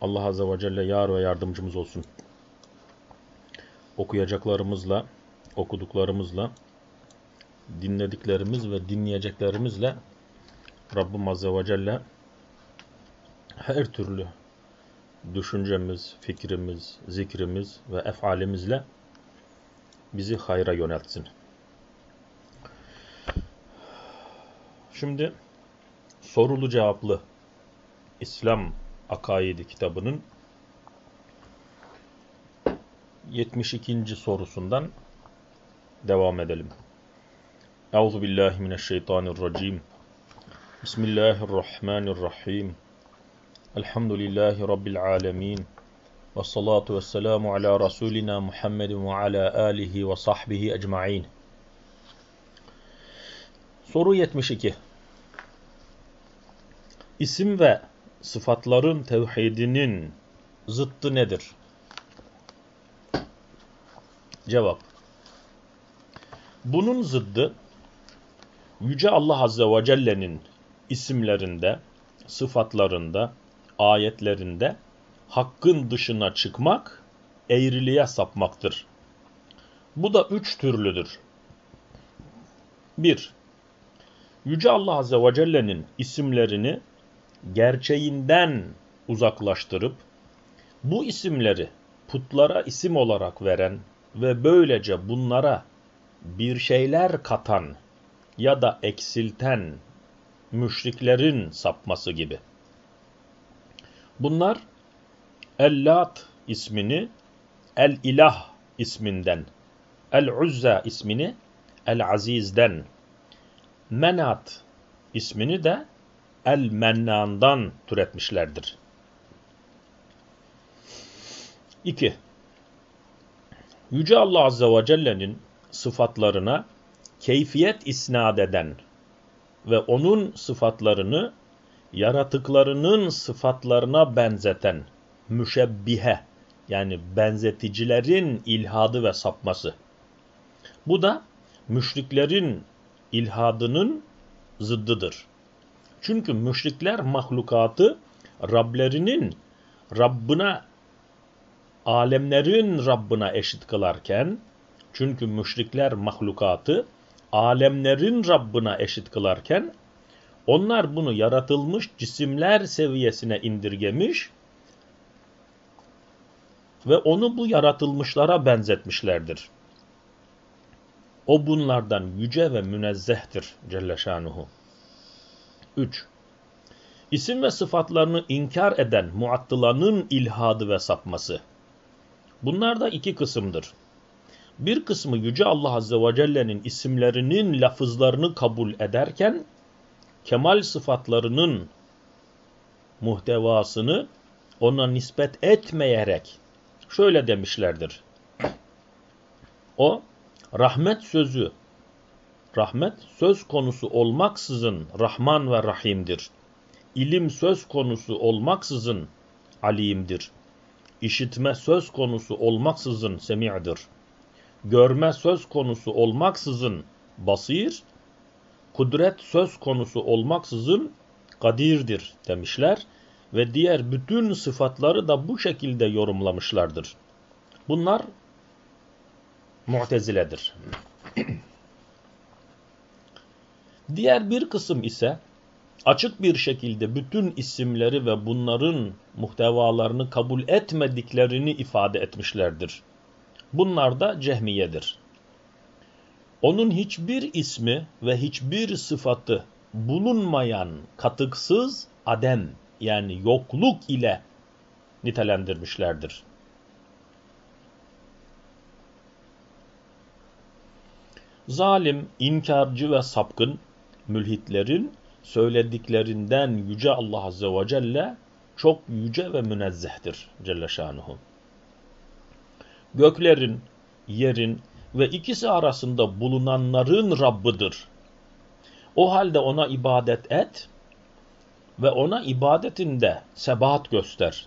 Allah Azze ve Celle yar ve yardımcımız olsun. Okuyacaklarımızla, okuduklarımızla, dinlediklerimiz ve dinleyeceklerimizle Rabbim Azze ve Celle her türlü düşüncemiz, fikrimiz, zikrimiz ve efalimizle bizi hayra yöneltsin. Şimdi sorulu cevaplı İslam Akaidi kitabının 72. sorusundan devam edelim. Euzu billahi mineşşeytanirracim. Bismillahirrahmanirrahim. Elhamdülillahi rabbil alamin. Ve salatu vesselamu ala rasulina Muhammedin ve ala alihi ve sahbihi ecmaîn. Soru 72. İsim ve sıfatların tevhidinin zıttı nedir? Cevap. Bunun zıddı Yüce Allah Azze ve Celle'nin isimlerinde, sıfatlarında, ayetlerinde hakkın dışına çıkmak, eğriliğe sapmaktır. Bu da üç türlüdür. 1. Yüce Allah Azze ve Celle'nin isimlerini gerçeğinden uzaklaştırıp bu isimleri putlara isim olarak veren ve böylece bunlara bir şeyler katan ya da eksilten müşriklerin sapması gibi. Bunlar El-Lat ismini El-İlah isminden, El-Uzza ismini El-Aziz'den, Menat ismini de El-Mennan'dan türetmişlerdir. 2. Yüce Allah Azze ve Celle'nin sıfatlarına keyfiyet isnat eden ve onun sıfatlarını yaratıklarının sıfatlarına benzeten müşebbihe yani benzeticilerin ilhadı ve sapması. Bu da müşriklerin ilhadının zıddıdır. Çünkü müşrikler mahlukatı Rablerinin Rabbına alemlerin Rabbına eşit kılarken çünkü müşrikler mahlukatı alemlerin Rabbına eşit kılarken onlar bunu yaratılmış cisimler seviyesine indirgemiş ve onu bu yaratılmışlara benzetmişlerdir. O bunlardan yüce ve münezzehtir Celle Şanuhu. 3. İsim ve sıfatlarını inkar eden muattılanın ilhadı ve sapması. Bunlar da iki kısımdır. Bir kısmı Yüce Allah Azze ve Celle'nin isimlerinin lafızlarını kabul ederken, kemal sıfatlarının muhtevasını ona nispet etmeyerek şöyle demişlerdir. O, rahmet sözü, rahmet söz konusu olmaksızın Rahman ve Rahim'dir. İlim söz konusu olmaksızın Alim'dir. İşitme söz konusu olmaksızın Semi'dir. Görme söz konusu olmaksızın Basir, kudret söz konusu olmaksızın Kadir'dir demişler ve diğer bütün sıfatları da bu şekilde yorumlamışlardır. Bunlar Mu'tezile'dir. Diğer bir kısım ise açık bir şekilde bütün isimleri ve bunların muhtevalarını kabul etmediklerini ifade etmişlerdir. Bunlar da cehmiyedir. Onun hiçbir ismi ve hiçbir sıfatı bulunmayan katıksız adem yani yokluk ile nitelendirmişlerdir. Zalim, inkarcı ve sapkın mülhitlerin söylediklerinden Yüce Allah Azze ve Celle çok yüce ve münezzehtir Celle Şanuhu. Göklerin, yerin ve ikisi arasında bulunanların Rabbıdır. O halde ona ibadet et ve ona ibadetinde sebat göster.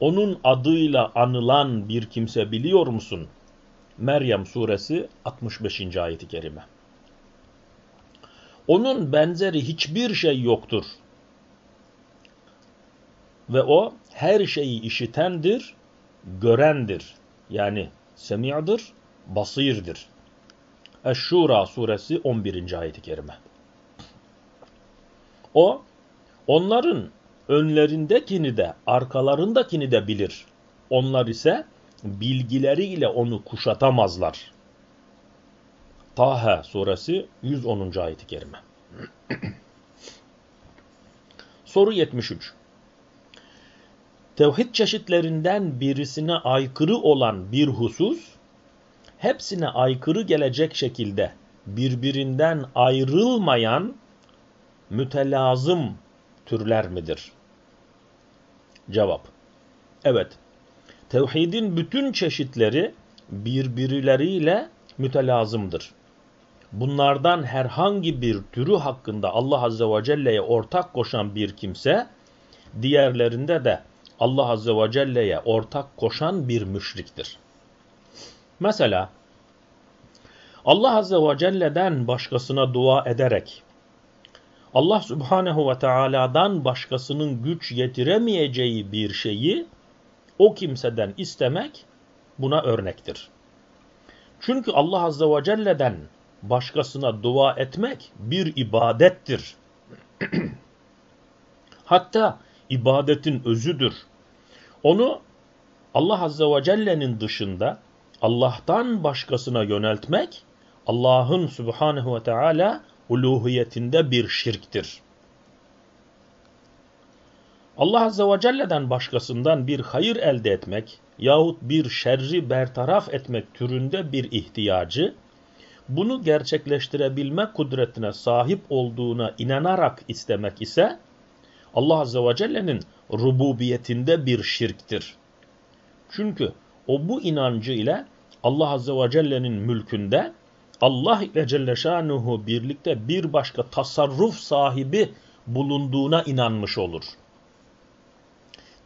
Onun adıyla anılan bir kimse biliyor musun? Meryem suresi 65. ayeti kerime. Onun benzeri hiçbir şey yoktur. ve o her şeyi işitendir, görendir. Yani semi'dir, basirdir. Eş-Şura suresi 11. ayet-i kerime. O, onların önlerindekini de arkalarındakini de bilir. Onlar ise bilgileriyle onu kuşatamazlar. Taha suresi 110. ayet-i kerime. Soru 73. Tevhid çeşitlerinden birisine aykırı olan bir husus, hepsine aykırı gelecek şekilde birbirinden ayrılmayan mütelazım türler midir? Cevap. Evet. Tevhidin bütün çeşitleri birbirleriyle mütelazımdır. Bunlardan herhangi bir türü hakkında Allah Azze ve Celle'ye ortak koşan bir kimse, diğerlerinde de Allah Azze ve Celle'ye ortak koşan bir müşriktir. Mesela Allah Azze ve Celle'den başkasına dua ederek Allah Subhanehu ve Teala'dan başkasının güç yetiremeyeceği bir şeyi o kimseden istemek buna örnektir. Çünkü Allah Azze ve Celle'den başkasına dua etmek bir ibadettir. Hatta ibadetin özüdür. Onu Allah Azze ve Celle'nin dışında Allah'tan başkasına yöneltmek Allah'ın Subhanehu ve Teala uluhiyetinde bir şirktir. Allah Azze ve Celle'den başkasından bir hayır elde etmek yahut bir şerri bertaraf etmek türünde bir ihtiyacı, bunu gerçekleştirebilme kudretine sahip olduğuna inanarak istemek ise, Allah Azze ve Celle'nin rububiyetinde bir şirktir. Çünkü o bu inancı ile Allah Azze ve Celle'nin mülkünde Allah ile Celle Şanuhu birlikte bir başka tasarruf sahibi bulunduğuna inanmış olur.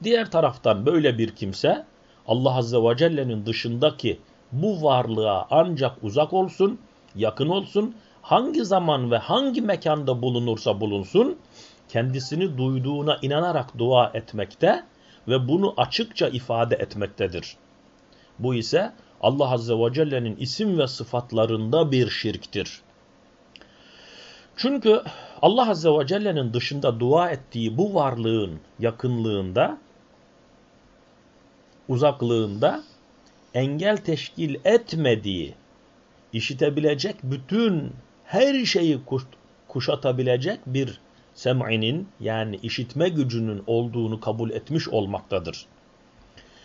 Diğer taraftan böyle bir kimse Allah Azze ve Celle'nin dışındaki bu varlığa ancak uzak olsun, yakın olsun, hangi zaman ve hangi mekanda bulunursa bulunsun, kendisini duyduğuna inanarak dua etmekte ve bunu açıkça ifade etmektedir. Bu ise Allah Azze ve Celle'nin isim ve sıfatlarında bir şirktir. Çünkü Allah Azze ve Celle'nin dışında dua ettiği bu varlığın yakınlığında, uzaklığında engel teşkil etmediği, işitebilecek bütün her şeyi kuşatabilecek bir sem'inin yani işitme gücünün olduğunu kabul etmiş olmaktadır.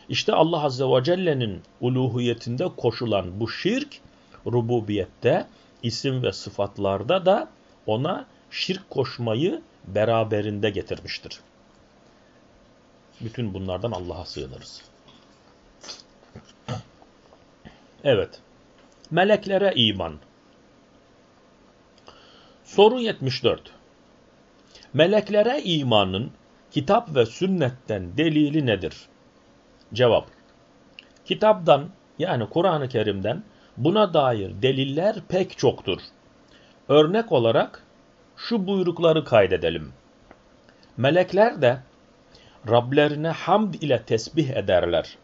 İşte Allah Azze ve Celle'nin uluhiyetinde koşulan bu şirk, rububiyette, isim ve sıfatlarda da ona şirk koşmayı beraberinde getirmiştir. Bütün bunlardan Allah'a sığınırız. Evet. Meleklere iman. Soru 74. Meleklere imanın kitap ve sünnetten delili nedir? Cevap. Kitaptan yani Kur'an-ı Kerim'den buna dair deliller pek çoktur. Örnek olarak şu buyrukları kaydedelim. Melekler de Rablerine hamd ile tesbih ederler.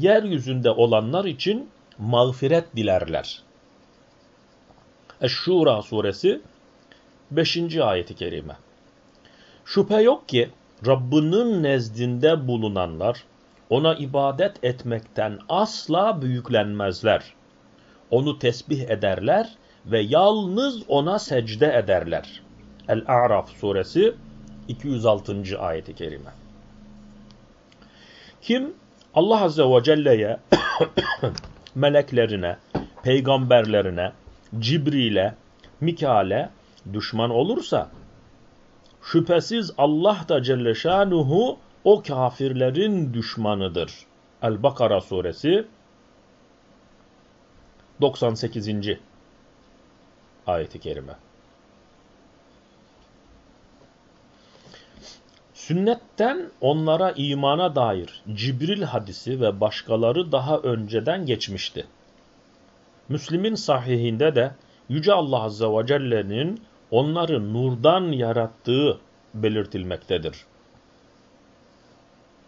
Yeryüzünde olanlar için mağfiret dilerler. Eş-Şura suresi 5. ayeti kerime. Şüphe yok ki Rabbinin nezdinde bulunanlar ona ibadet etmekten asla büyüklenmezler. Onu tesbih ederler ve yalnız ona secde ederler. El-A'raf suresi 206. ayeti kerime. Kim Allah Azze ve Celle'ye, meleklerine, peygamberlerine, Cibril'e, Mikal'e düşman olursa Şüphesiz Allah da Celle Şanuhu o kafirlerin düşmanıdır. El-Bakara suresi 98. ayeti kerime. Sünnetten onlara imana dair Cibril hadisi ve başkaları daha önceden geçmişti. Müslim'in sahihinde de Yüce Allah Azze ve Celle'nin onları nurdan yarattığı belirtilmektedir.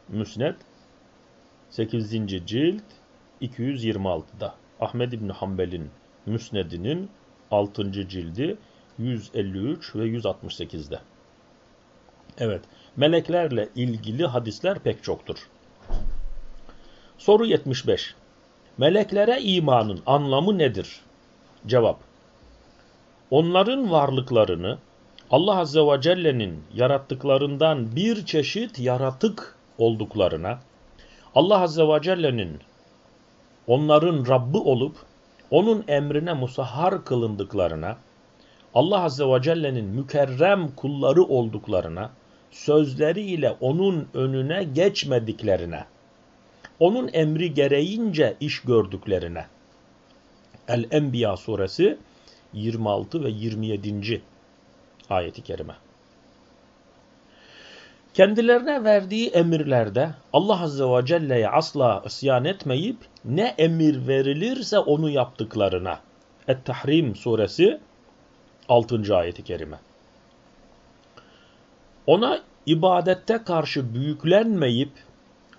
Müsned 8. cilt 226'da Ahmed İbni Hanbel'in Müsned'inin 6. cildi 153 ve 168'de. Evet, meleklerle ilgili hadisler pek çoktur. Soru 75. Meleklere imanın anlamı nedir? Cevap. Onların varlıklarını Allah Azze ve Celle'nin yarattıklarından bir çeşit yaratık olduklarına, Allah Azze ve Celle'nin onların Rabbi olup onun emrine musahhar kılındıklarına, Allah Azze ve Celle'nin mükerrem kulları olduklarına, sözleriyle onun önüne geçmediklerine, onun emri gereğince iş gördüklerine. El-Enbiya suresi 26 ve 27. ayeti kerime. Kendilerine verdiği emirlerde Allah Azze ve Celle'ye asla isyan etmeyip ne emir verilirse onu yaptıklarına. Et-Tahrim suresi 6. ayeti kerime. Ona ibadette karşı büyüklenmeyip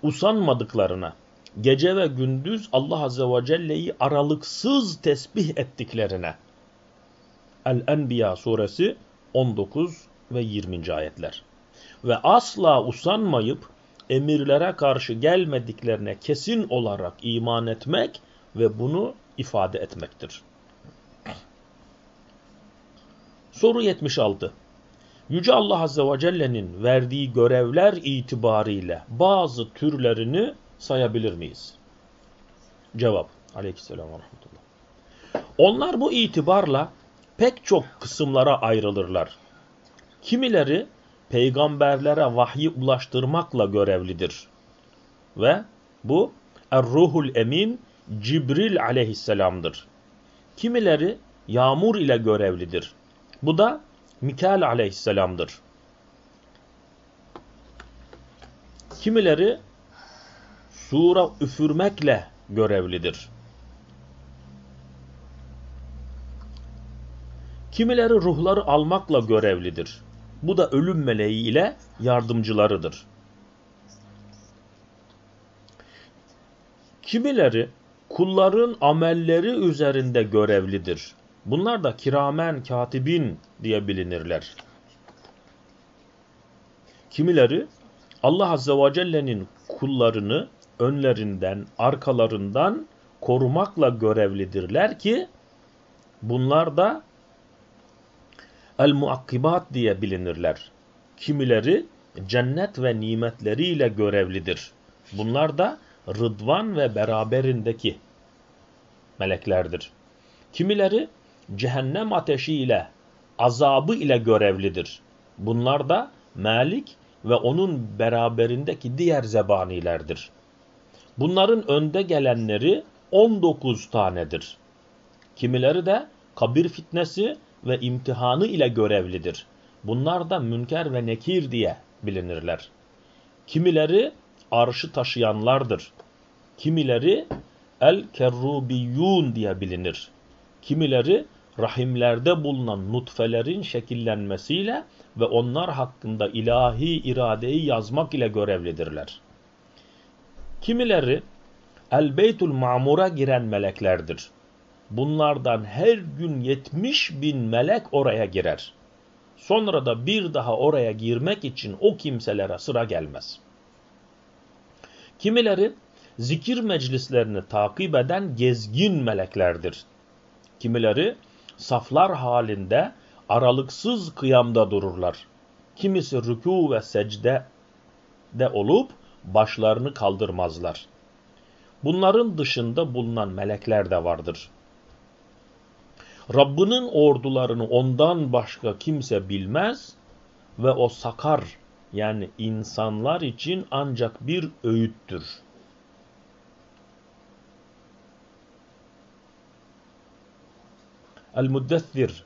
usanmadıklarına, gece ve gündüz Allah Azze ve Celle'yi aralıksız tesbih ettiklerine. El-Enbiya suresi 19 ve 20. ayetler. Ve asla usanmayıp emirlere karşı gelmediklerine kesin olarak iman etmek ve bunu ifade etmektir. Soru 76. Yüce Allah Azze ve Celle'nin verdiği görevler itibariyle bazı türlerini sayabilir miyiz? Cevap. Aleyhisselam ve rahmetullah. Onlar bu itibarla pek çok kısımlara ayrılırlar. Kimileri peygamberlere vahyi ulaştırmakla görevlidir. Ve bu Er-Ruhul Emin Cibril aleyhisselamdır. Kimileri yağmur ile görevlidir. Bu da Mikail aleyhisselamdır. Kimileri sura üfürmekle görevlidir. Kimileri ruhları almakla görevlidir. Bu da ölüm meleği ile yardımcılarıdır. Kimileri kulların amelleri üzerinde görevlidir. Bunlar da kiramen katibin diye bilinirler. Kimileri Allah Azze ve Celle'nin kullarını önlerinden, arkalarından korumakla görevlidirler ki bunlar da el-muakkibat diye bilinirler. Kimileri cennet ve nimetleriyle görevlidir. Bunlar da rıdvan ve beraberindeki meleklerdir. Kimileri cehennem ateşiyle, azabı ile görevlidir. Bunlar da Malik ve onun beraberindeki diğer zebanilerdir. Bunların önde gelenleri 19 tanedir. Kimileri de kabir fitnesi ve imtihanı ile görevlidir. Bunlar da münker ve nekir diye bilinirler. Kimileri arşı taşıyanlardır. Kimileri el-kerrubiyyun diye bilinir. Kimileri rahimlerde bulunan nutfelerin şekillenmesiyle ve onlar hakkında ilahi iradeyi yazmak ile görevlidirler. Kimileri El-Beytul Ma'mur'a giren meleklerdir. Bunlardan her gün 70 bin melek oraya girer. Sonra da bir daha oraya girmek için o kimselere sıra gelmez. Kimileri zikir meclislerini takip eden gezgin meleklerdir. Kimileri saflar halinde aralıksız kıyamda dururlar. Kimisi rükû ve secde de olup başlarını kaldırmazlar. Bunların dışında bulunan melekler de vardır. Rabbinin ordularını ondan başka kimse bilmez ve o sakar yani insanlar için ancak bir öğüttür. El-Muddessir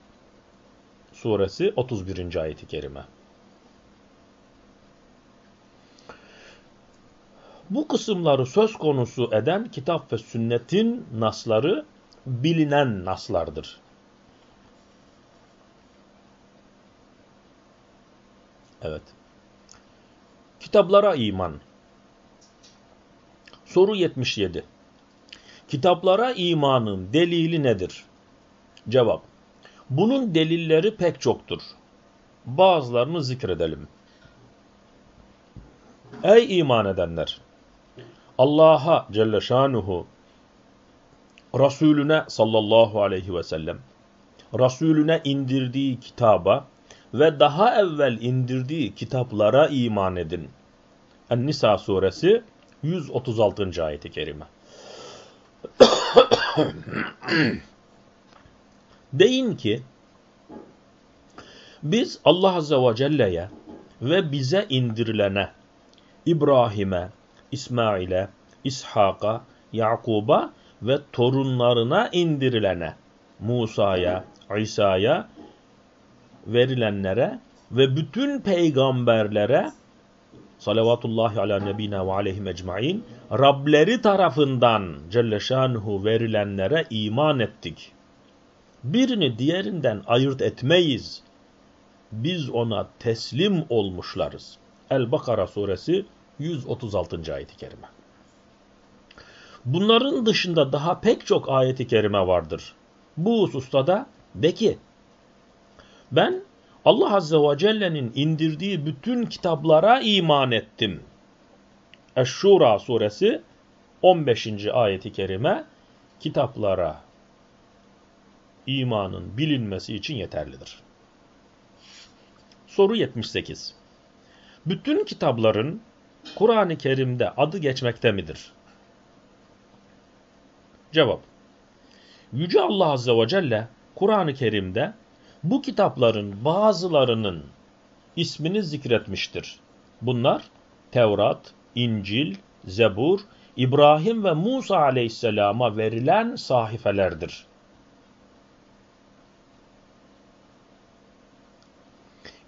suresi 31. ayeti kerime. Bu kısımları söz konusu eden kitap ve sünnetin nasları bilinen naslardır. Evet. Kitaplara iman. Soru 77. Kitaplara imanın delili nedir? Cevap. Bunun delilleri pek çoktur. Bazılarını zikredelim. Ey iman edenler! Allah'a Celle Şanuhu Resulüne sallallahu aleyhi ve sellem Resulüne indirdiği kitaba ve daha evvel indirdiği kitaplara iman edin. En-Nisa suresi 136. ayeti kerime. Deyin ki biz Allah Azze ve Celle'ye ve bize indirilene İbrahim'e, İsmail'e, İshak'a, Yakub'a ve torunlarına indirilene Musa'ya, İsa'ya verilenlere ve bütün peygamberlere salavatullahi ala nebina ve aleyhim ecmain Rableri tarafından Celle Şanuhu verilenlere iman ettik. Birini diğerinden ayırt etmeyiz. Biz ona teslim olmuşlarız. El-Bakara suresi 136. ayet-i kerime. Bunların dışında daha pek çok ayet-i kerime vardır. Bu hususta da de ki ben Allah Azze ve Celle'nin indirdiği bütün kitaplara iman ettim. Eş-Şura suresi 15. ayeti kerime kitaplara imanın bilinmesi için yeterlidir. Soru 78. Bütün kitapların Kur'an-ı Kerim'de adı geçmekte midir? Cevap. Yüce Allah Azze ve Celle Kur'an-ı Kerim'de bu kitapların bazılarının ismini zikretmiştir. Bunlar Tevrat, İncil, Zebur, İbrahim ve Musa aleyhisselama verilen sahifelerdir.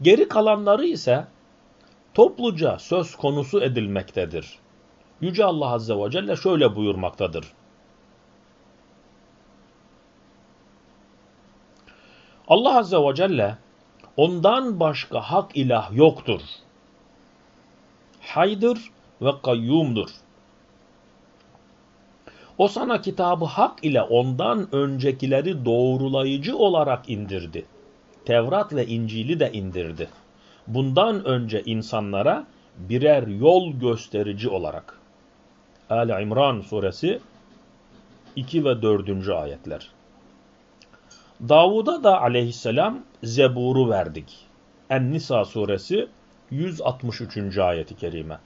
Geri kalanları ise topluca söz konusu edilmektedir. Yüce Allah Azze ve Celle şöyle buyurmaktadır. Allah Azze ve Celle ondan başka hak ilah yoktur. Haydır ve kayyumdur. O sana kitabı hak ile ondan öncekileri doğrulayıcı olarak indirdi. Tevrat ve İncil'i de indirdi. Bundan önce insanlara birer yol gösterici olarak. Ali İmran suresi 2 ve 4. ayetler. Davud'a da aleyhisselam Zebur'u verdik. En-Nisa suresi 163. ayeti kerime.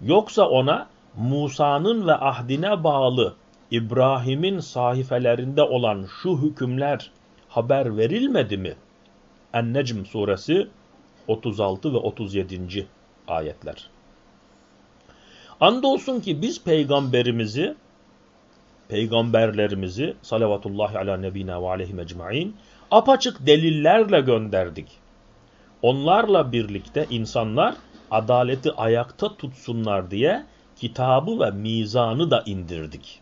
Yoksa ona Musa'nın ve ahdine bağlı İbrahim'in sahifelerinde olan şu hükümler haber verilmedi mi? En-Necm suresi 36 ve 37. ayetler. Andolsun ki biz peygamberimizi peygamberlerimizi salavatullahi ala nebina ve aleyhi mecmain apaçık delillerle gönderdik. Onlarla birlikte insanlar adaleti ayakta tutsunlar diye kitabı ve mizanı da indirdik.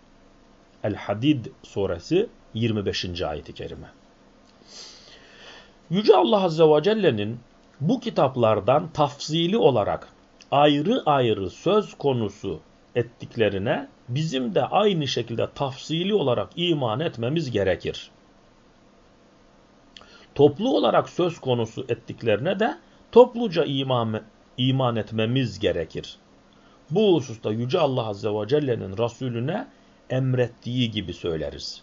El-Hadid suresi 25. ayeti kerime. Yüce Allah Azze ve Celle'nin bu kitaplardan tafsili olarak ayrı ayrı söz konusu ettiklerine bizim de aynı şekilde tafsili olarak iman etmemiz gerekir. Toplu olarak söz konusu ettiklerine de topluca iman, iman etmemiz gerekir. Bu hususta Yüce Allah Azze ve Celle'nin Resulüne emrettiği gibi söyleriz.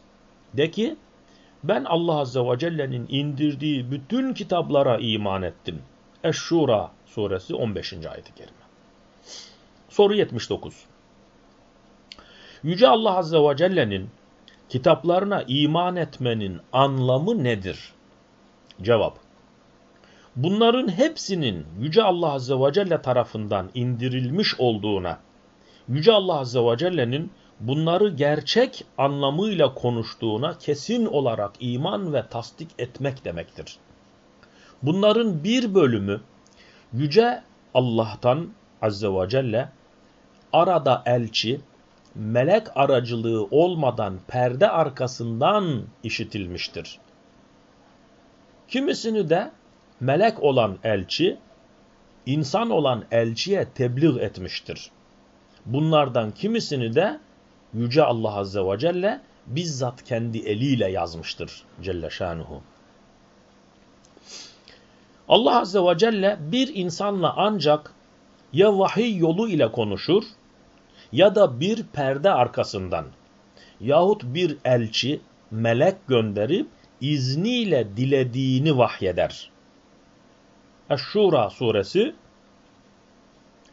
De ki, ben Allah Azze ve Celle'nin indirdiği bütün kitaplara iman ettim. Eş-Şura suresi 15. ayet-i kerime. Soru 79. Yüce Allah Azze ve Celle'nin kitaplarına iman etmenin anlamı nedir? Cevap. Bunların hepsinin Yüce Allah Azze ve Celle tarafından indirilmiş olduğuna, Yüce Allah Azze ve Celle'nin bunları gerçek anlamıyla konuştuğuna kesin olarak iman ve tasdik etmek demektir. Bunların bir bölümü Yüce Allah'tan Azze ve Celle arada elçi, melek aracılığı olmadan perde arkasından işitilmiştir. Kimisini de melek olan elçi, insan olan elçiye tebliğ etmiştir. Bunlardan kimisini de Yüce Allah Azze ve Celle bizzat kendi eliyle yazmıştır Celle Şanuhu. Allah Azze ve Celle bir insanla ancak ya vahiy yolu ile konuşur ya da bir perde arkasından yahut bir elçi, melek gönderip izniyle dilediğini vahyeder. Eş-Şura suresi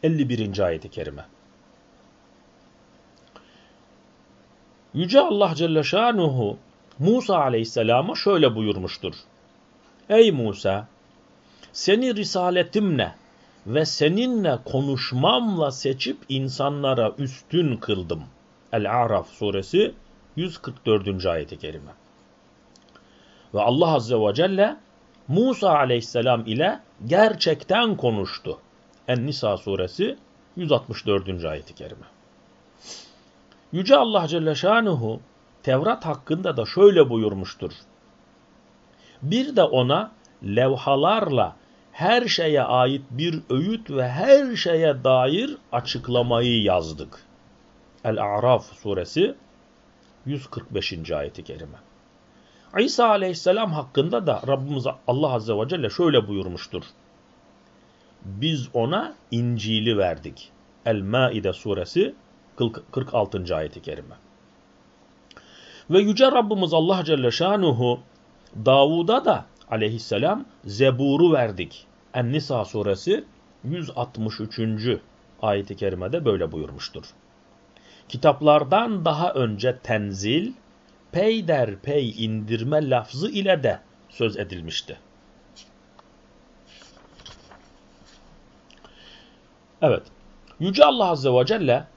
51. ayeti kerime. Yüce Allah Celle Şanuhu Musa aleyhisselama şöyle buyurmuştur. Ey Musa! Seni risaletimle ve seninle konuşmamla seçip insanlara üstün kıldım. El-A'raf suresi 144. ayeti kerime. Ve Allah Azze ve Celle Musa aleyhisselam ile gerçekten konuştu. En-Nisa suresi 164. ayeti kerime. Yüce Allah Celle Şanuhu Tevrat hakkında da şöyle buyurmuştur. Bir de ona levhalarla her şeye ait bir öğüt ve her şeye dair açıklamayı yazdık. El-A'raf suresi 145. ayeti kerime. İsa aleyhisselam hakkında da Rabbimiz Allah azze ve celle şöyle buyurmuştur. Biz ona İncil'i verdik. El-Maide suresi 46. ayeti kerime. Ve yüce Rabbimiz Allah Celle Şanuhu Davud'a da aleyhisselam Zebur'u verdik. En-Nisa suresi 163. ayeti kerimede böyle buyurmuştur. Kitaplardan daha önce tenzil, peyderpey indirme lafzı ile de söz edilmişti. Evet, Yüce Allah Azze ve Celle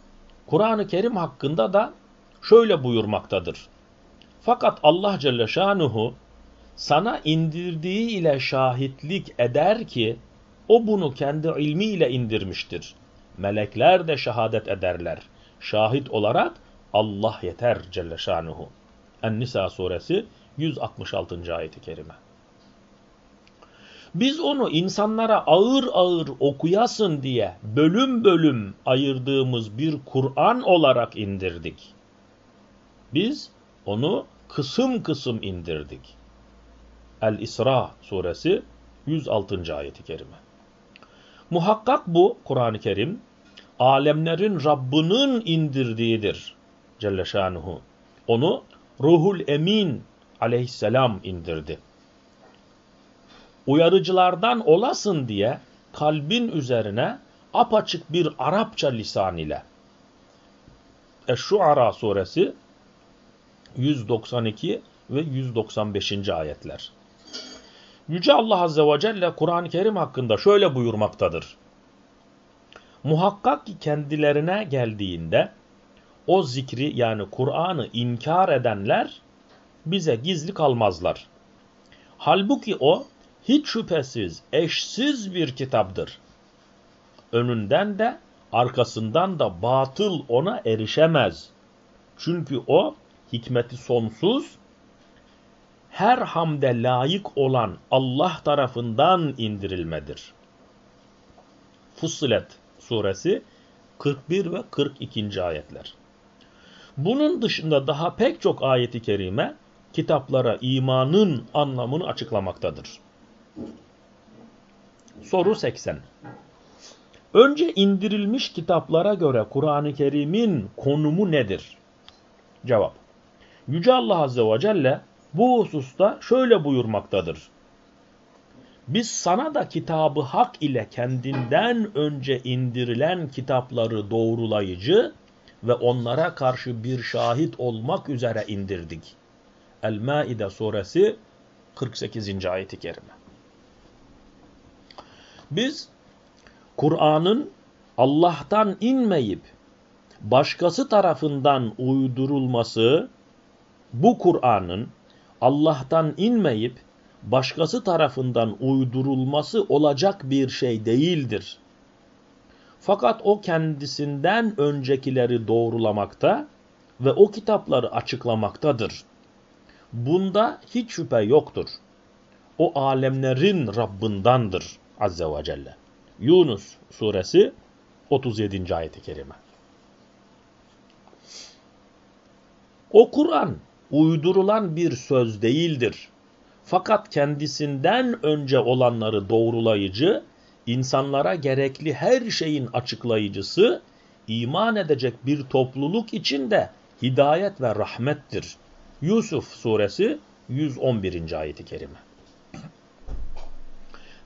Kur'an-ı Kerim hakkında da şöyle buyurmaktadır. Fakat Allah Celle Şanuhu sana indirdiği ile şahitlik eder ki o bunu kendi ilmiyle indirmiştir. Melekler de şehadet ederler. Şahit olarak Allah yeter Celle Şanuhu. En-Nisa suresi 166. ayeti kerime. Biz onu insanlara ağır ağır okuyasın diye bölüm bölüm ayırdığımız bir Kur'an olarak indirdik. Biz onu kısım kısım indirdik. El-İsra suresi 106. ayeti kerime. Muhakkak bu Kur'an-ı Kerim alemlerin Rabbinin indirdiğidir Celle Şanuhu. Onu Ruhul Emin aleyhisselam indirdi uyarıcılardan olasın diye kalbin üzerine apaçık bir Arapça lisan ile Eş-Şuara suresi 192 ve 195. ayetler. Yüce Allah Azze ve Celle Kur'an-ı Kerim hakkında şöyle buyurmaktadır. Muhakkak ki kendilerine geldiğinde o zikri yani Kur'an'ı inkar edenler bize gizli kalmazlar. Halbuki o hiç şüphesiz eşsiz bir kitaptır. Önünden de arkasından da batıl ona erişemez. Çünkü o hikmeti sonsuz, her hamde layık olan Allah tarafından indirilmedir. Fussilet suresi 41 ve 42. ayetler. Bunun dışında daha pek çok ayeti kerime kitaplara imanın anlamını açıklamaktadır. Soru 80. Önce indirilmiş kitaplara göre Kur'an-ı Kerim'in konumu nedir? Cevap. Yüce Allah Azze ve Celle bu hususta şöyle buyurmaktadır. Biz sana da kitabı hak ile kendinden önce indirilen kitapları doğrulayıcı ve onlara karşı bir şahit olmak üzere indirdik. El-Maide suresi 48. ayeti kerime. Biz Kur'an'ın Allah'tan inmeyip başkası tarafından uydurulması, bu Kur'an'ın Allah'tan inmeyip başkası tarafından uydurulması olacak bir şey değildir. Fakat o kendisinden öncekileri doğrulamakta ve o kitapları açıklamaktadır. Bunda hiç şüphe yoktur. o alemlerin Rabbindandır Azze ve Celle. Yunus suresi 37. ayeti kerime. O Kur'an uydurulan bir söz değildir. Fakat kendisinden önce olanları doğrulayıcı, insanlara gerekli her şeyin açıklayıcısı, iman edecek bir topluluk için de hidayet ve rahmettir. Yusuf suresi 111. ayeti kerime.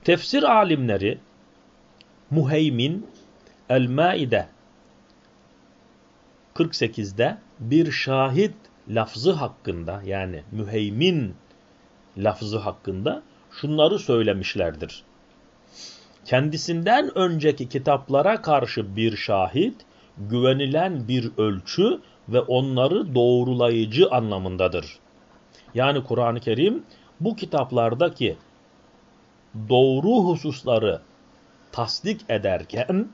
Tefsir alimleri Muheymin El-Maide 48'de bir şahit lafzı hakkında yani müheymin lafzı hakkında şunları söylemişlerdir. Kendisinden önceki kitaplara karşı bir şahit, güvenilen bir ölçü ve onları doğrulayıcı anlamındadır. Yani Kur'an-ı Kerim bu kitaplardaki doğru hususları tasdik ederken,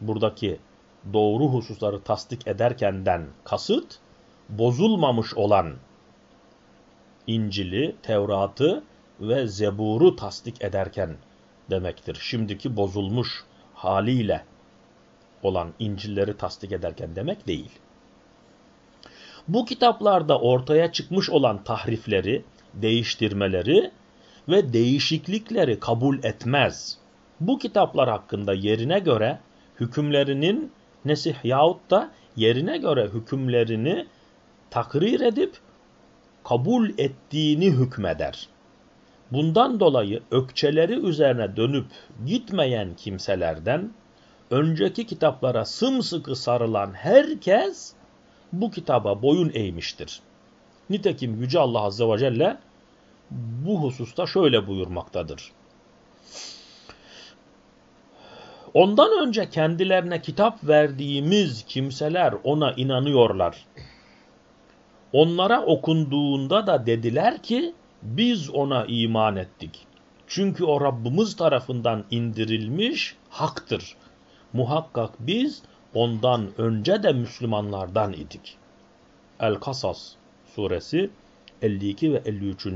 buradaki doğru hususları tasdik ederkenden kasıt, bozulmamış olan İncil'i, Tevrat'ı ve Zebur'u tasdik ederken demektir. Şimdiki bozulmuş haliyle olan İncil'leri tasdik ederken demek değil. Bu kitaplarda ortaya çıkmış olan tahrifleri, değiştirmeleri ve değişiklikleri kabul etmez. Bu kitaplar hakkında yerine göre hükümlerinin nesih yahut da yerine göre hükümlerini takrir edip kabul ettiğini hükmeder. Bundan dolayı ökçeleri üzerine dönüp gitmeyen kimselerden önceki kitaplara sımsıkı sarılan herkes bu kitaba boyun eğmiştir. Nitekim Yüce Allah Azze ve Celle bu hususta şöyle buyurmaktadır. Ondan önce kendilerine kitap verdiğimiz kimseler ona inanıyorlar. Onlara okunduğunda da dediler ki biz ona iman ettik. Çünkü o Rabbimiz tarafından indirilmiş haktır. Muhakkak biz ondan önce de Müslümanlardan idik. El-Kasas suresi 52 ve 53.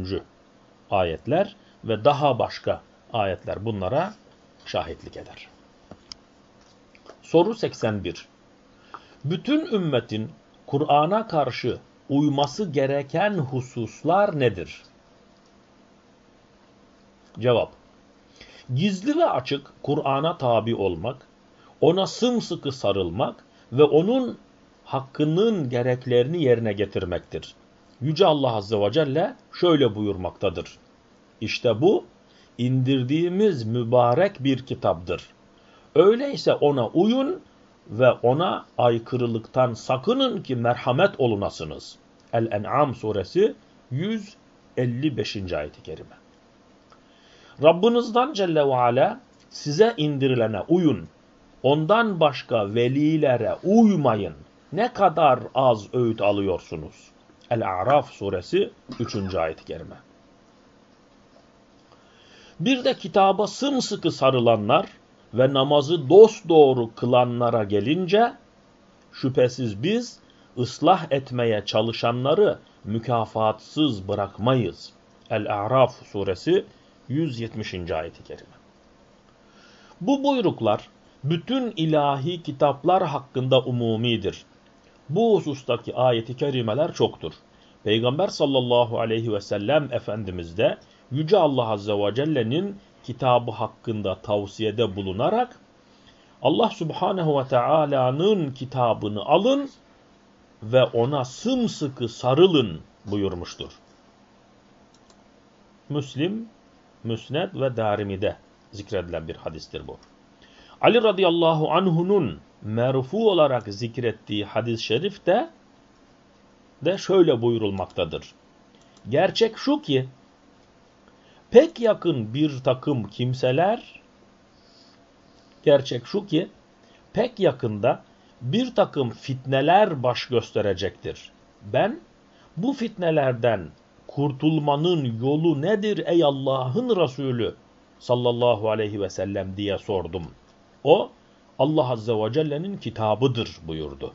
ayetler ve daha başka ayetler bunlara şahitlik eder. Soru 81. Bütün ümmetin Kur'an'a karşı uyması gereken hususlar nedir? Cevap. Gizli ve açık Kur'an'a tabi olmak, ona sımsıkı sarılmak ve onun hakkının gereklerini yerine getirmektir. Yüce Allah Azze ve Celle şöyle buyurmaktadır. İşte bu indirdiğimiz mübarek bir kitaptır. Öyleyse ona uyun ve ona aykırılıktan sakının ki merhamet olunasınız. El-En'am suresi 155. ayet-i kerime. Rabbinizden Celle ve Ala size indirilene uyun. Ondan başka velilere uymayın. Ne kadar az öğüt alıyorsunuz. El-A'raf suresi 3. ayet-i kerime. Bir de kitaba sımsıkı sarılanlar ve namazı dosdoğru kılanlara gelince şüphesiz biz ıslah etmeye çalışanları mükafatsız bırakmayız. El-A'raf suresi 170. ayeti kerime. Bu buyruklar bütün ilahi kitaplar hakkında umumidir. Bu husustaki ayeti kerimeler çoktur. Peygamber sallallahu aleyhi ve sellem Efendimiz de Yüce Allah Azze ve Celle'nin kitabı hakkında tavsiyede bulunarak Allah Subhanahu ve Taala'nın kitabını alın ve ona sımsıkı sarılın buyurmuştur. Müslim, Müsned ve Darimi'de zikredilen bir hadistir bu. Ali radıyallahu anhunun merfu olarak zikrettiği hadis-i şerifte de şöyle buyurulmaktadır. Gerçek şu ki pek yakın bir takım kimseler gerçek şu ki pek yakında bir takım fitneler baş gösterecektir. Ben bu fitnelerden kurtulmanın yolu nedir ey Allah'ın Resulü sallallahu aleyhi ve sellem diye sordum. O Allah azze ve celle'nin kitabıdır buyurdu.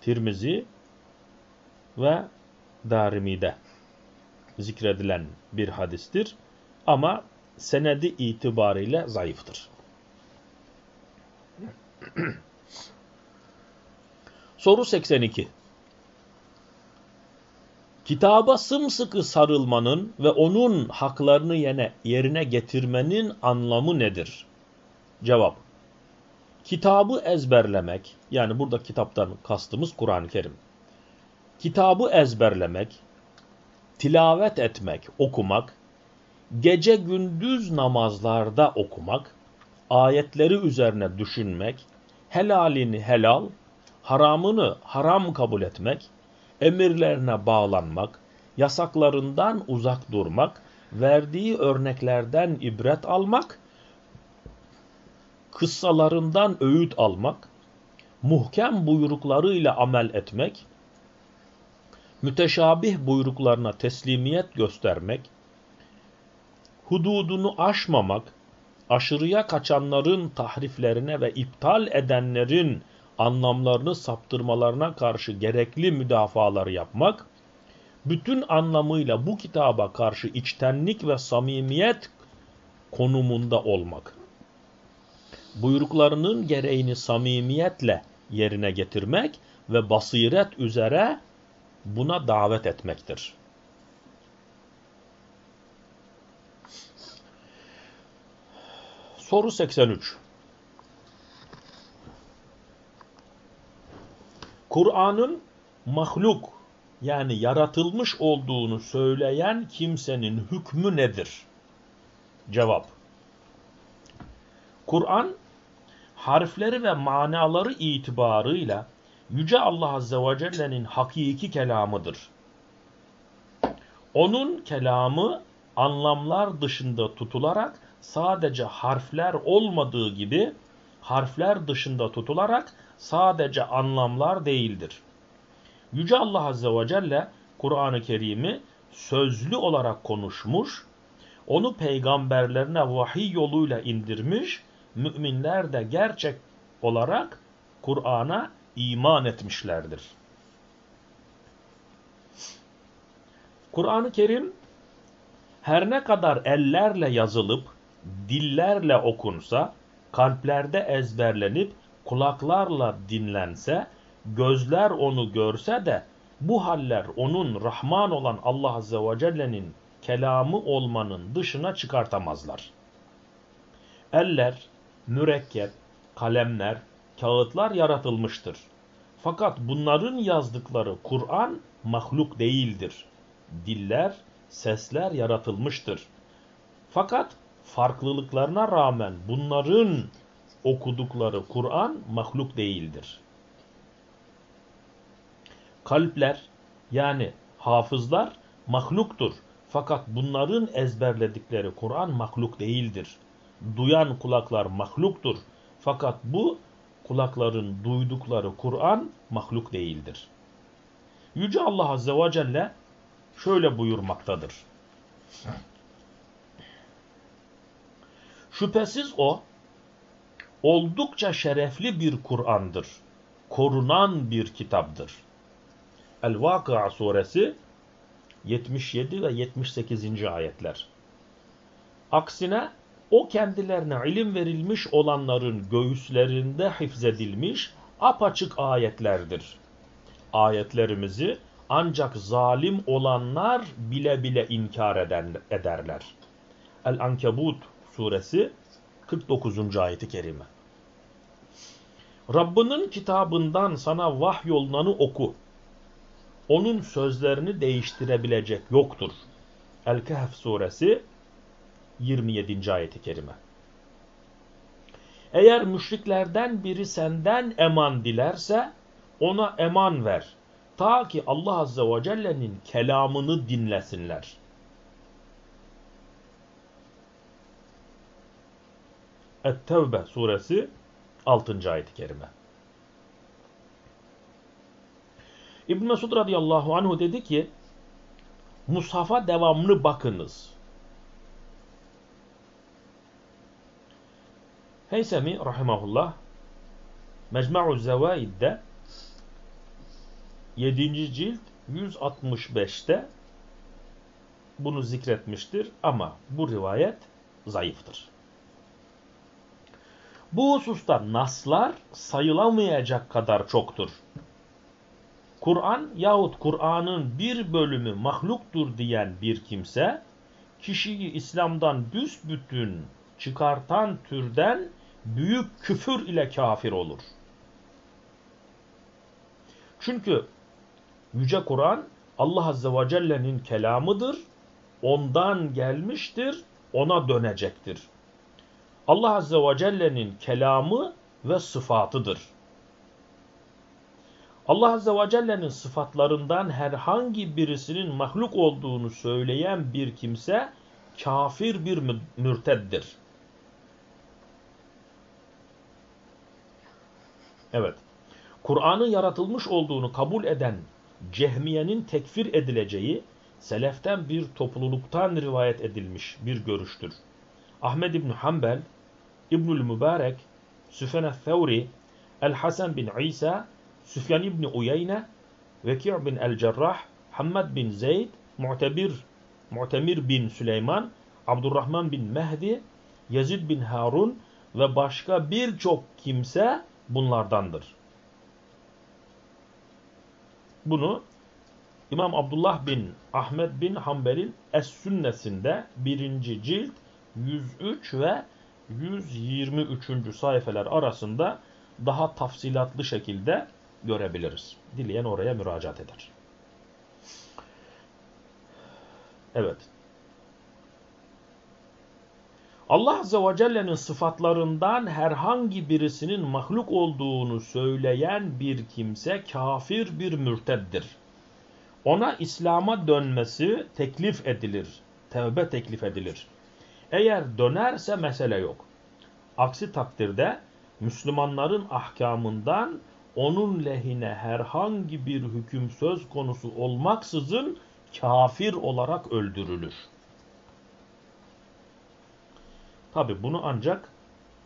Tirmizi ve Darimi'de zikredilen bir hadistir. Ama senedi itibariyle zayıftır. Soru 82. Kitaba sımsıkı sarılmanın ve onun haklarını yine yerine getirmenin anlamı nedir? Cevap. Kitabı ezberlemek, yani burada kitaptan kastımız Kur'an-ı Kerim. Kitabı ezberlemek, tilavet etmek, okumak, gece gündüz namazlarda okumak, ayetleri üzerine düşünmek, helalini helal, haramını haram kabul etmek, emirlerine bağlanmak, yasaklarından uzak durmak, verdiği örneklerden ibret almak, kıssalarından öğüt almak, muhkem buyruklarıyla amel etmek, müteşabih buyruklarına teslimiyet göstermek, hududunu aşmamak, aşırıya kaçanların tahriflerine ve iptal edenlerin anlamlarını saptırmalarına karşı gerekli müdafaları yapmak, bütün anlamıyla bu kitaba karşı içtenlik ve samimiyet konumunda olmak. Buyruklarının gereğini samimiyetle yerine getirmek ve basiret üzere buna davet etmektir. Soru 83. Kur'an'ın mahluk yani yaratılmış olduğunu söyleyen kimsenin hükmü nedir? Cevap. Kur'an harfleri ve manaları itibarıyla Yüce Allah Azze ve Celle'nin hakiki kelamıdır. Onun kelamı anlamlar dışında tutularak sadece harfler olmadığı gibi harfler dışında tutularak sadece anlamlar değildir. Yüce Allah Azze ve Celle Kur'an-ı Kerim'i sözlü olarak konuşmuş, onu peygamberlerine vahiy yoluyla indirmiş, müminler de gerçek olarak Kur'an'a iman etmişlerdir. Kur'an-ı Kerim her ne kadar ellerle yazılıp dillerle okunsa, kalplerde ezberlenip kulaklarla dinlense, gözler onu görse de bu haller onun Rahman olan Allah Azze ve Celle'nin kelamı olmanın dışına çıkartamazlar. Eller, mürekkep, kalemler, kağıtlar yaratılmıştır. Fakat bunların yazdıkları Kur'an mahluk değildir. Diller, sesler yaratılmıştır. Fakat farklılıklarına rağmen bunların okudukları Kur'an mahluk değildir. Kalpler yani hafızlar mahluktur. Fakat bunların ezberledikleri Kur'an mahluk değildir. Duyan kulaklar mahluktur. Fakat bu kulakların duydukları Kur'an mahluk değildir. Yüce Allah Azze ve Celle şöyle buyurmaktadır. Şüphesiz o oldukça şerefli bir Kur'an'dır. Korunan bir kitaptır. El-Vakıa suresi 77 ve 78. ayetler. Aksine o kendilerine ilim verilmiş olanların göğüslerinde hifzedilmiş apaçık ayetlerdir. Ayetlerimizi ancak zalim olanlar bile bile inkar ederler. El-Ankebut suresi 49. ayeti kerime. Rabbinin kitabından sana vahyolunanı oku. Onun sözlerini değiştirebilecek yoktur. El-Kehf suresi 27. ayeti kerime. Eğer müşriklerden biri senden eman dilerse ona eman ver. Ta ki Allah Azze ve Celle'nin kelamını dinlesinler. Et-Tevbe suresi 6. ayet-i kerime. İbn Mesud radıyallahu anhu dedi ki Mushaf'a devamlı bakınız. Heysemi rahimahullah Mecmu'u Zevaid'de 7. cilt 165'te bunu zikretmiştir ama bu rivayet zayıftır. Bu hususta naslar sayılamayacak kadar çoktur. Kur'an yahut Kur'an'ın bir bölümü mahluktur diyen bir kimse, kişiyi İslam'dan büsbütün çıkartan türden büyük küfür ile kafir olur. Çünkü Yüce Kur'an Allah Azze ve Celle'nin kelamıdır, ondan gelmiştir, ona dönecektir. Allah Azze ve Celle'nin kelamı ve sıfatıdır. Allah Azze ve Celle'nin sıfatlarından herhangi birisinin mahluk olduğunu söyleyen bir kimse kafir bir mürteddir. Evet. Kur'an'ın yaratılmış olduğunu kabul eden Cehmiye'nin tekfir edileceği seleften bir topluluktan rivayet edilmiş bir görüştür. Ahmed İbn Hanbel, İbnül Mübarek, Süfyan Thawri, El-Hasan bin İsa, Süfyan İbni Uyeyne, Veki' bin El-Cerrah, Hammad bin Zeyd, Mu'tebir, Mu'temir bin Süleyman, Abdurrahman bin Mehdi, Yazid bin Harun ve başka birçok kimse bunlardandır. Bunu İmam Abdullah bin Ahmet bin Hanbel'in Es-Sünnesinde 1. cilt 103 ve 123. sayfeler arasında daha tafsilatlı şekilde görebiliriz. Dileyen oraya müracaat eder. Evet. Allah Azze ve Celle'nin sıfatlarından herhangi birisinin mahluk olduğunu söyleyen bir kimse kafir bir mürteddir. Ona İslam'a dönmesi teklif edilir. Tevbe teklif edilir. Eğer dönerse mesele yok. Aksi takdirde Müslümanların ahkamından onun lehine herhangi bir hüküm söz konusu olmaksızın kafir olarak öldürülür. Tabi bunu ancak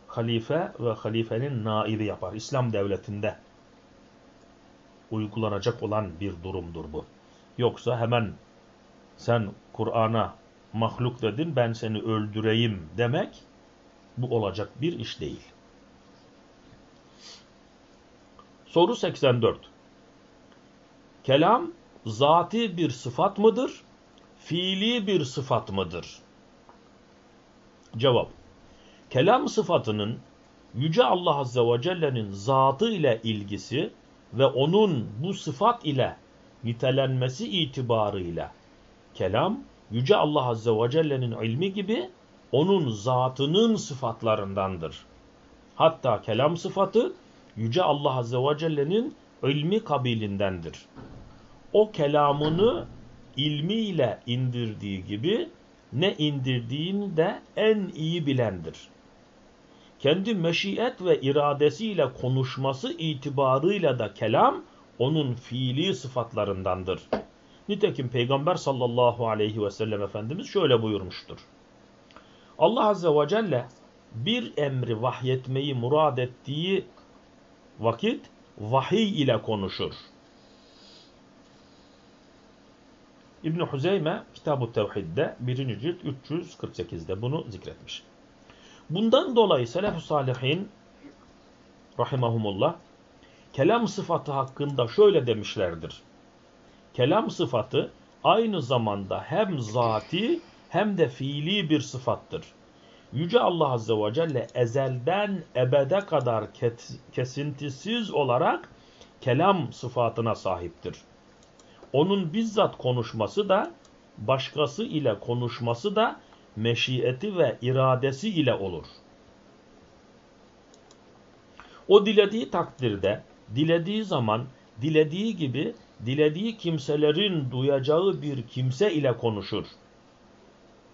halife ve halifenin naibi yapar. İslam devletinde uygulanacak olan bir durumdur bu. Yoksa hemen sen Kur'an'a mahluk dedin ben seni öldüreyim demek bu olacak bir iş değil. Soru 84. Kelam zati bir sıfat mıdır? Fiili bir sıfat mıdır? Cevap. Kelam sıfatının Yüce Allah Azze ve Celle'nin zatı ile ilgisi ve onun bu sıfat ile nitelenmesi itibarıyla kelam Yüce Allah Azze ve Celle'nin ilmi gibi onun zatının sıfatlarındandır. Hatta kelam sıfatı Yüce Allah Azze ve Celle'nin ilmi kabilindendir. O kelamını ilmiyle indirdiği gibi ne indirdiğini de en iyi bilendir. Kendi meşiyet ve iradesiyle konuşması itibarıyla da kelam onun fiili sıfatlarındandır. Nitekim Peygamber sallallahu aleyhi ve sellem Efendimiz şöyle buyurmuştur. Allah Azze ve Celle bir emri vahyetmeyi murad ettiği vakit vahiy ile konuşur. İbn-i Huzeyme Kitab-ı Tevhid'de 1. cilt 348'de bunu zikretmiş. Bundan dolayı Selef-i Salihin rahimahumullah kelam sıfatı hakkında şöyle demişlerdir. Kelam sıfatı aynı zamanda hem zati hem de fiili bir sıfattır. Yüce Allah Azze ve Celle ezelden ebede kadar kesintisiz olarak kelam sıfatına sahiptir. Onun bizzat konuşması da başkası ile konuşması da meşiyeti ve iradesi ile olur. O dilediği takdirde, dilediği zaman, dilediği gibi, dilediği kimselerin duyacağı bir kimse ile konuşur.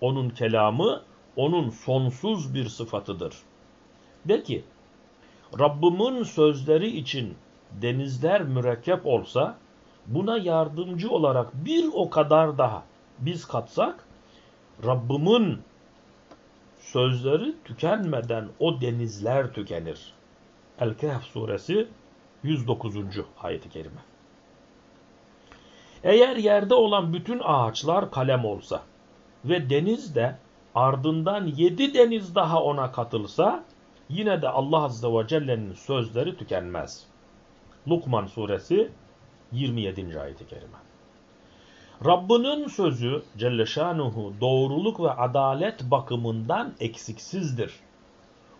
Onun kelamı, onun sonsuz bir sıfatıdır. De ki, Rabbimin sözleri için denizler mürekkep olsa, buna yardımcı olarak bir o kadar daha biz katsak, Rabbimin sözleri tükenmeden o denizler tükenir. El-Kehf suresi 109. ayeti kerime. Eğer yerde olan bütün ağaçlar kalem olsa, ve deniz de ardından yedi deniz daha ona katılsa yine de Allah Azze ve Celle'nin sözleri tükenmez. Lukman suresi 27. ayeti kerime. Rabbinin sözü Celle Şanuhu doğruluk ve adalet bakımından eksiksizdir.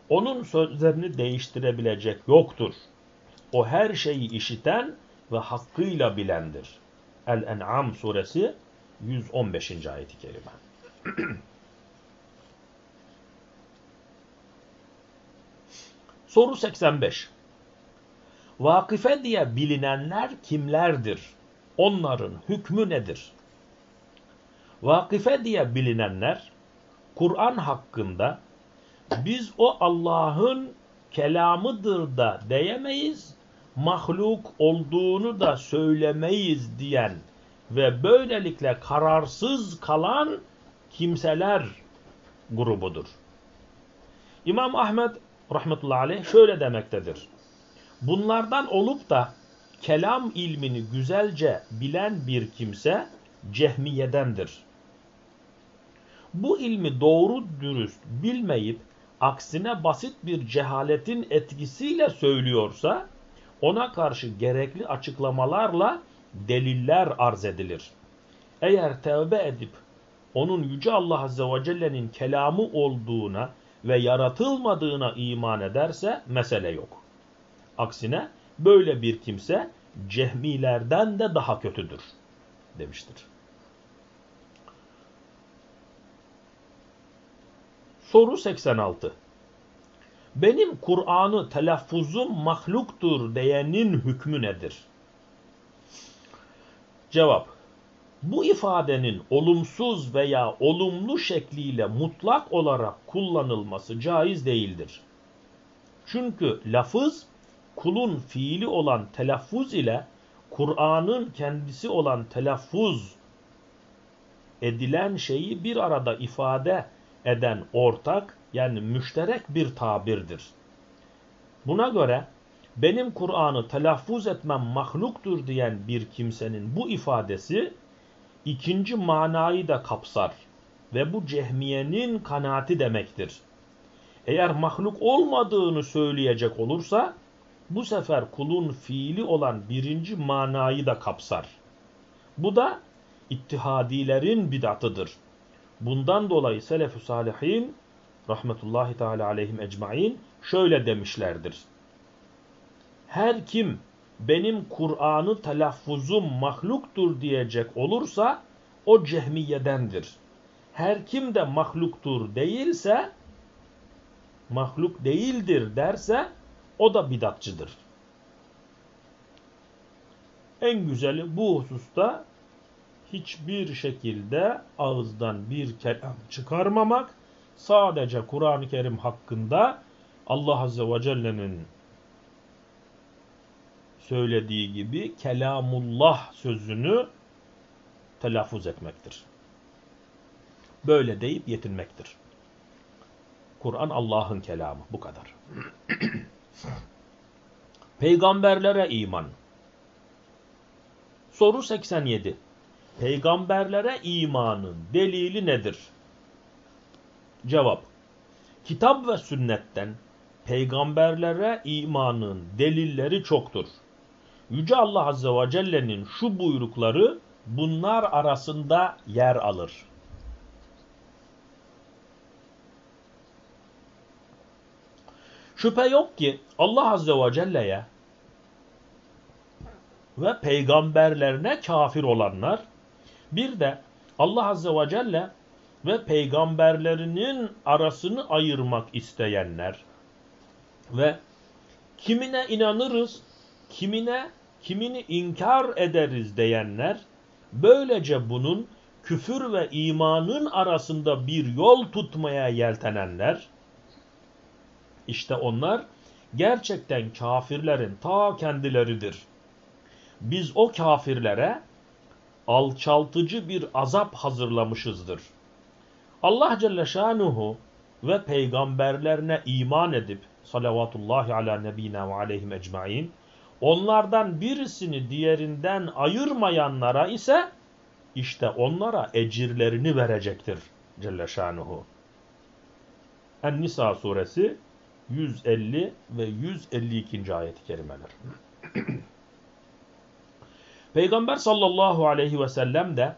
Onun sözlerini değiştirebilecek yoktur. O her şeyi işiten ve hakkıyla bilendir. El-En'am suresi 115. ayeti kerime. Soru 85. Vakife diye bilinenler kimlerdir? Onların hükmü nedir? Vakife diye bilinenler Kur'an hakkında biz o Allah'ın kelamıdır da diyemeyiz, mahluk olduğunu da söylemeyiz diyen ve böylelikle kararsız kalan kimseler grubudur. İmam Ahmet rahmetullahi aleyh şöyle demektedir. Bunlardan olup da kelam ilmini güzelce bilen bir kimse cehmiyedendir. Bu ilmi doğru dürüst bilmeyip aksine basit bir cehaletin etkisiyle söylüyorsa ona karşı gerekli açıklamalarla deliller arz edilir. Eğer tevbe edip onun Yüce Allah Azze ve Celle'nin kelamı olduğuna ve yaratılmadığına iman ederse mesele yok. Aksine böyle bir kimse cehmilerden de daha kötüdür demiştir. Soru 86. Benim Kur'an'ı telaffuzum mahluktur diyenin hükmü nedir? Cevap. Bu ifadenin olumsuz veya olumlu şekliyle mutlak olarak kullanılması caiz değildir. Çünkü lafız kulun fiili olan telaffuz ile Kur'an'ın kendisi olan telaffuz edilen şeyi bir arada ifade eden ortak yani müşterek bir tabirdir. Buna göre benim Kur'an'ı telaffuz etmem mahluktur diyen bir kimsenin bu ifadesi ikinci manayı da kapsar ve bu cehmiyenin kanaati demektir. Eğer mahluk olmadığını söyleyecek olursa bu sefer kulun fiili olan birinci manayı da kapsar. Bu da ittihadilerin bidatıdır. Bundan dolayı selef-ü salihin rahmetullahi teala aleyhim ecmain şöyle demişlerdir. Her kim benim Kur'an'ı telaffuzum mahluktur diyecek olursa o cehmiyedendir. Her kim de mahluktur değilse mahluk değildir derse o da bidatçıdır. En güzeli bu hususta hiçbir şekilde ağızdan bir kelam çıkarmamak, sadece Kur'an-ı Kerim hakkında Allah Azze ve Celle'nin söylediği gibi kelamullah sözünü telaffuz etmektir. Böyle deyip yetinmektir. Kur'an Allah'ın kelamı. Bu kadar. Peygamberlere iman. Soru 87. Peygamberlere imanın delili nedir? Cevap. Kitap ve sünnetten peygamberlere imanın delilleri çoktur. Yüce Allah Azze ve Celle'nin şu buyrukları bunlar arasında yer alır. Şüphe yok ki Allah Azze ve Celle'ye ve peygamberlerine kafir olanlar bir de Allah Azze ve Celle ve peygamberlerinin arasını ayırmak isteyenler ve kimine inanırız, kimine kimini inkar ederiz diyenler böylece bunun küfür ve imanın arasında bir yol tutmaya yeltenenler işte onlar gerçekten kafirlerin ta kendileridir. Biz o kafirlere alçaltıcı bir azap hazırlamışızdır. Allah Celle Şanuhu ve peygamberlerine iman edip salavatullahi ala nebina ve aleyhim ecmain onlardan birisini diğerinden ayırmayanlara ise işte onlara ecirlerini verecektir Celle Şanuhu. En-Nisa suresi 150 ve 152. ayet-i kerimeler. Peygamber sallallahu aleyhi ve sellem de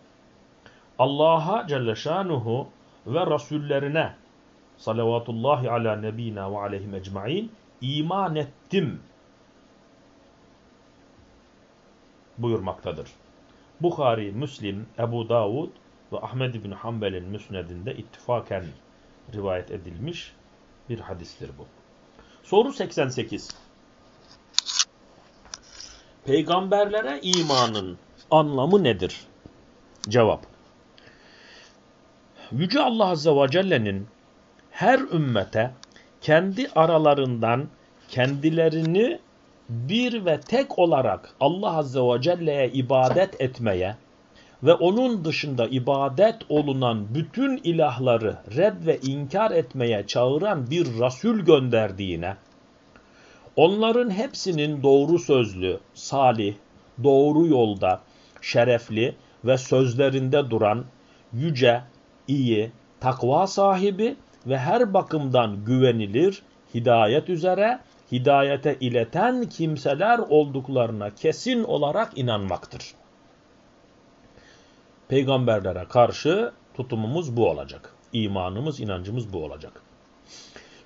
Allah'a Celle Şanuhu ve Rasullerine salavatullahi ala nebina ve aleyhim ecmain iman ettim buyurmaktadır. Bukhari, Müslim, Ebu Davud ve Ahmed bin Hanbel'in müsnedinde ittifaken rivayet edilmiş bir hadistir bu. Soru 88. Peygamberlere imanın anlamı nedir? Cevap. Yüce Allah Azze ve Celle'nin her ümmete kendi aralarından kendilerini bir ve tek olarak Allah Azze ve Celle'ye ibadet etmeye ve onun dışında ibadet olunan bütün ilahları red ve inkar etmeye çağıran bir Resul gönderdiğine, onların hepsinin doğru sözlü, salih, doğru yolda, şerefli ve sözlerinde duran, yüce, iyi, takva sahibi ve her bakımdan güvenilir, hidayet üzere, hidayete ileten kimseler olduklarına kesin olarak inanmaktır. Peygamberlere karşı tutumumuz bu olacak. İmanımız, inancımız bu olacak.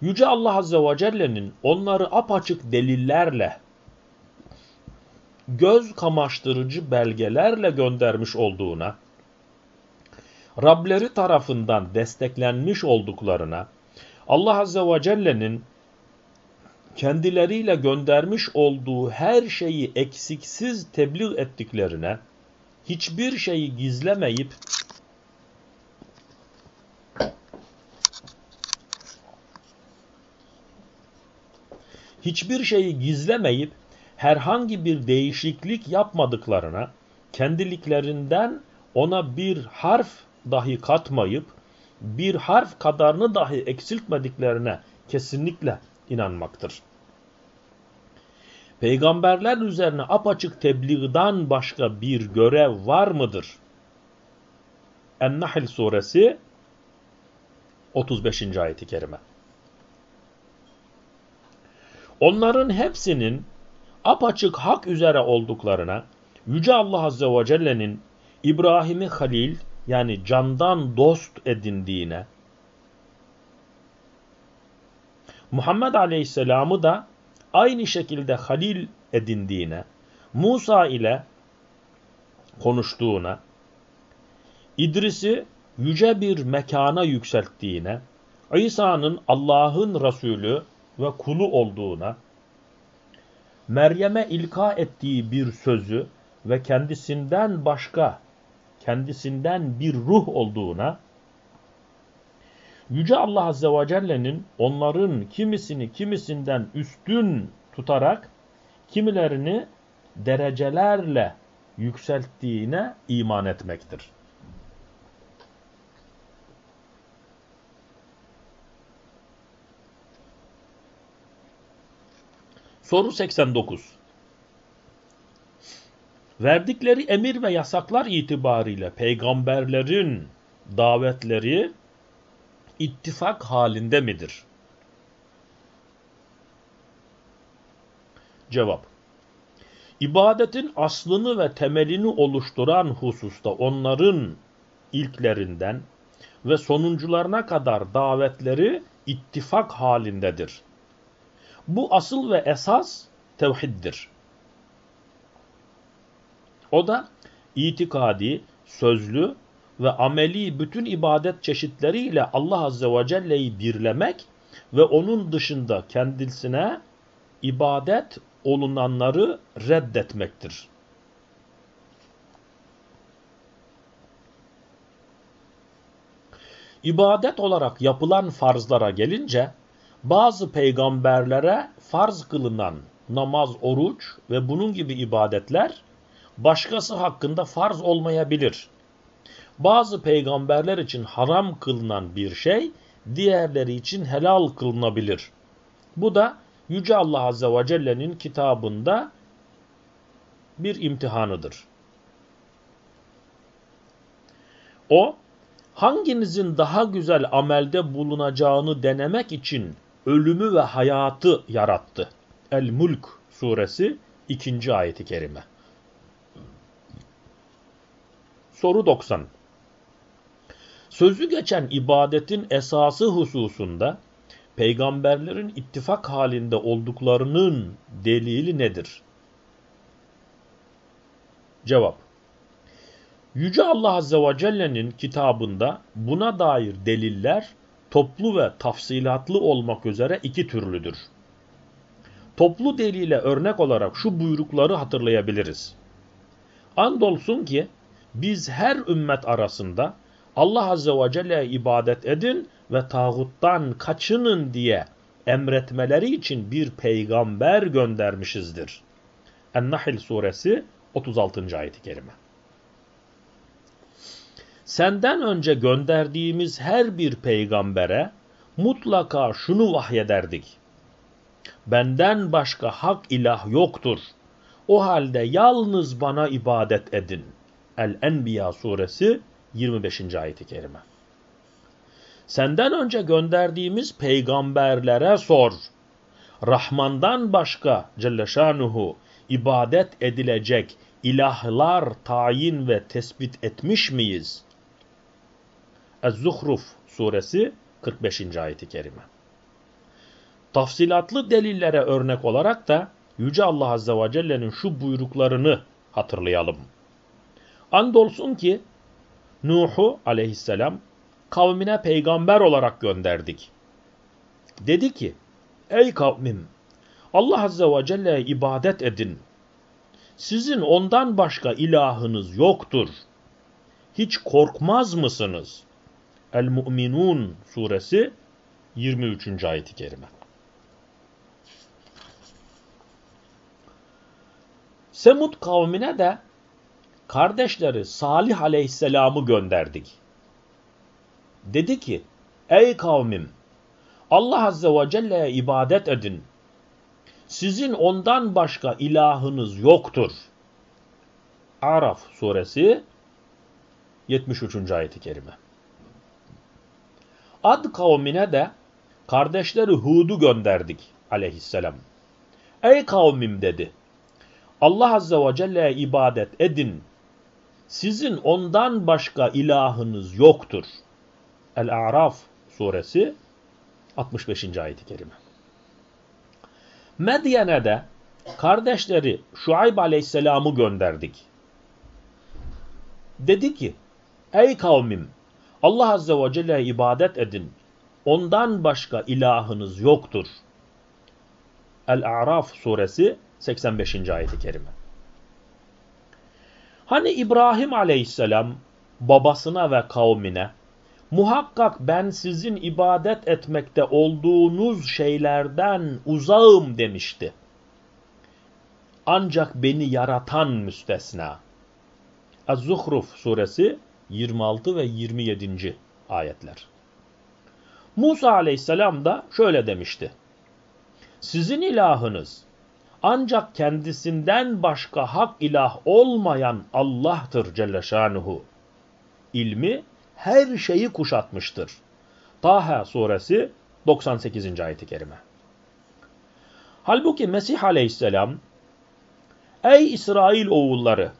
Yüce Allah Azze ve Celle'nin onları apaçık delillerle, göz kamaştırıcı belgelerle göndermiş olduğuna, Rableri tarafından desteklenmiş olduklarına, Allah Azze ve Celle'nin kendileriyle göndermiş olduğu her şeyi eksiksiz tebliğ ettiklerine, hiçbir şeyi gizlemeyip hiçbir şeyi gizlemeyip herhangi bir değişiklik yapmadıklarına, kendiliklerinden ona bir harf dahi katmayıp bir harf kadarını dahi eksiltmediklerine kesinlikle inanmaktır. Peygamberler üzerine apaçık tebliğden başka bir görev var mıdır? En-Nahl suresi 35. ayeti kerime. Onların hepsinin apaçık hak üzere olduklarına Yüce Allah Azze ve Celle'nin İbrahim'i halil yani candan dost edindiğine Muhammed Aleyhisselam'ı da aynı şekilde halil edindiğine, Musa ile konuştuğuna, İdris'i yüce bir mekana yükselttiğine, İsa'nın Allah'ın Resulü ve kulu olduğuna, Meryem'e ilka ettiği bir sözü ve kendisinden başka, kendisinden bir ruh olduğuna, Yüce Allah Azze ve Celle'nin onların kimisini kimisinden üstün tutarak kimilerini derecelerle yükselttiğine iman etmektir. Soru 89. Verdikleri emir ve yasaklar itibariyle peygamberlerin davetleri ittifak halinde midir? Cevap. İbadetin aslını ve temelini oluşturan hususta onların ilklerinden ve sonuncularına kadar davetleri ittifak halindedir. Bu asıl ve esas tevhiddir. O da itikadi, sözlü ve ameli bütün ibadet çeşitleriyle Allah Azze ve Celle'yi birlemek ve onun dışında kendisine ibadet olunanları reddetmektir. İbadet olarak yapılan farzlara gelince bazı peygamberlere farz kılınan namaz, oruç ve bunun gibi ibadetler başkası hakkında farz olmayabilir. Bazı peygamberler için haram kılınan bir şey diğerleri için helal kılınabilir. Bu da Yüce Allah Azze ve Celle'nin kitabında bir imtihanıdır. O, hanginizin daha güzel amelde bulunacağını denemek için ölümü ve hayatı yarattı. El-Mulk suresi 2. ayeti kerime. Soru 90. Sözü geçen ibadetin esası hususunda peygamberlerin ittifak halinde olduklarının delili nedir? Cevap. Yüce Allah Azze ve Celle'nin kitabında buna dair deliller toplu ve tafsilatlı olmak üzere iki türlüdür. Toplu delile örnek olarak şu buyrukları hatırlayabiliriz. Andolsun ki biz her ümmet arasında Allah Azze ve Celle'ye ibadet edin ve tağuttan kaçının diye emretmeleri için bir peygamber göndermişizdir. En-Nahl suresi 36. ayet-i kerime. Senden önce gönderdiğimiz her bir peygambere mutlaka şunu vahyederdik. Benden başka hak ilah yoktur. O halde yalnız bana ibadet edin. El-Enbiya suresi 25. ayet-i kerime. Senden önce gönderdiğimiz peygamberlere sor. Rahmandan başka Celle Şanuhu ibadet edilecek ilahlar tayin ve tespit etmiş miyiz? Ez-Zuhruf suresi 45. ayeti kerime. Tafsilatlı delillere örnek olarak da Yüce Allah Azze ve Celle'nin şu buyruklarını hatırlayalım. Andolsun ki Nuh'u aleyhisselam kavmine peygamber olarak gönderdik. Dedi ki, ey kavmim Allah Azze ve Celle'ye ibadet edin. Sizin ondan başka ilahınız yoktur. Hiç korkmaz mısınız? El-Mu'minun suresi 23. ayeti kerime. Semud kavmine de kardeşleri Salih aleyhisselamı gönderdik. Dedi ki, ey kavmim, Allah azze ve celle'ye ibadet edin. Sizin ondan başka ilahınız yoktur. Araf suresi 73. ayeti kerime. Ad kavmine de kardeşleri Hud'u gönderdik aleyhisselam. Ey kavmim dedi. Allah azze ve celle'ye ibadet edin. Sizin ondan başka ilahınız yoktur. El-A'raf suresi 65. ayet-i kerime. Medyen'e de kardeşleri Şuayb aleyhisselamı gönderdik. Dedi ki, ey kavmim Allah azze ve celle'ye ibadet edin. Ondan başka ilahınız yoktur. El-A'raf suresi 85. ayet-i kerime. Hani İbrahim aleyhisselam babasına ve kavmine muhakkak ben sizin ibadet etmekte olduğunuz şeylerden uzağım demişti. Ancak beni yaratan müstesna. Az-Zuhruf suresi 26 ve 27. ayetler. Musa aleyhisselam da şöyle demişti. Sizin ilahınız ancak kendisinden başka hak ilah olmayan Allah'tır Celle Şanuhu. İlmi her şeyi kuşatmıştır. Taha suresi 98. ayeti kerime. Halbuki Mesih aleyhisselam Ey İsrail oğulları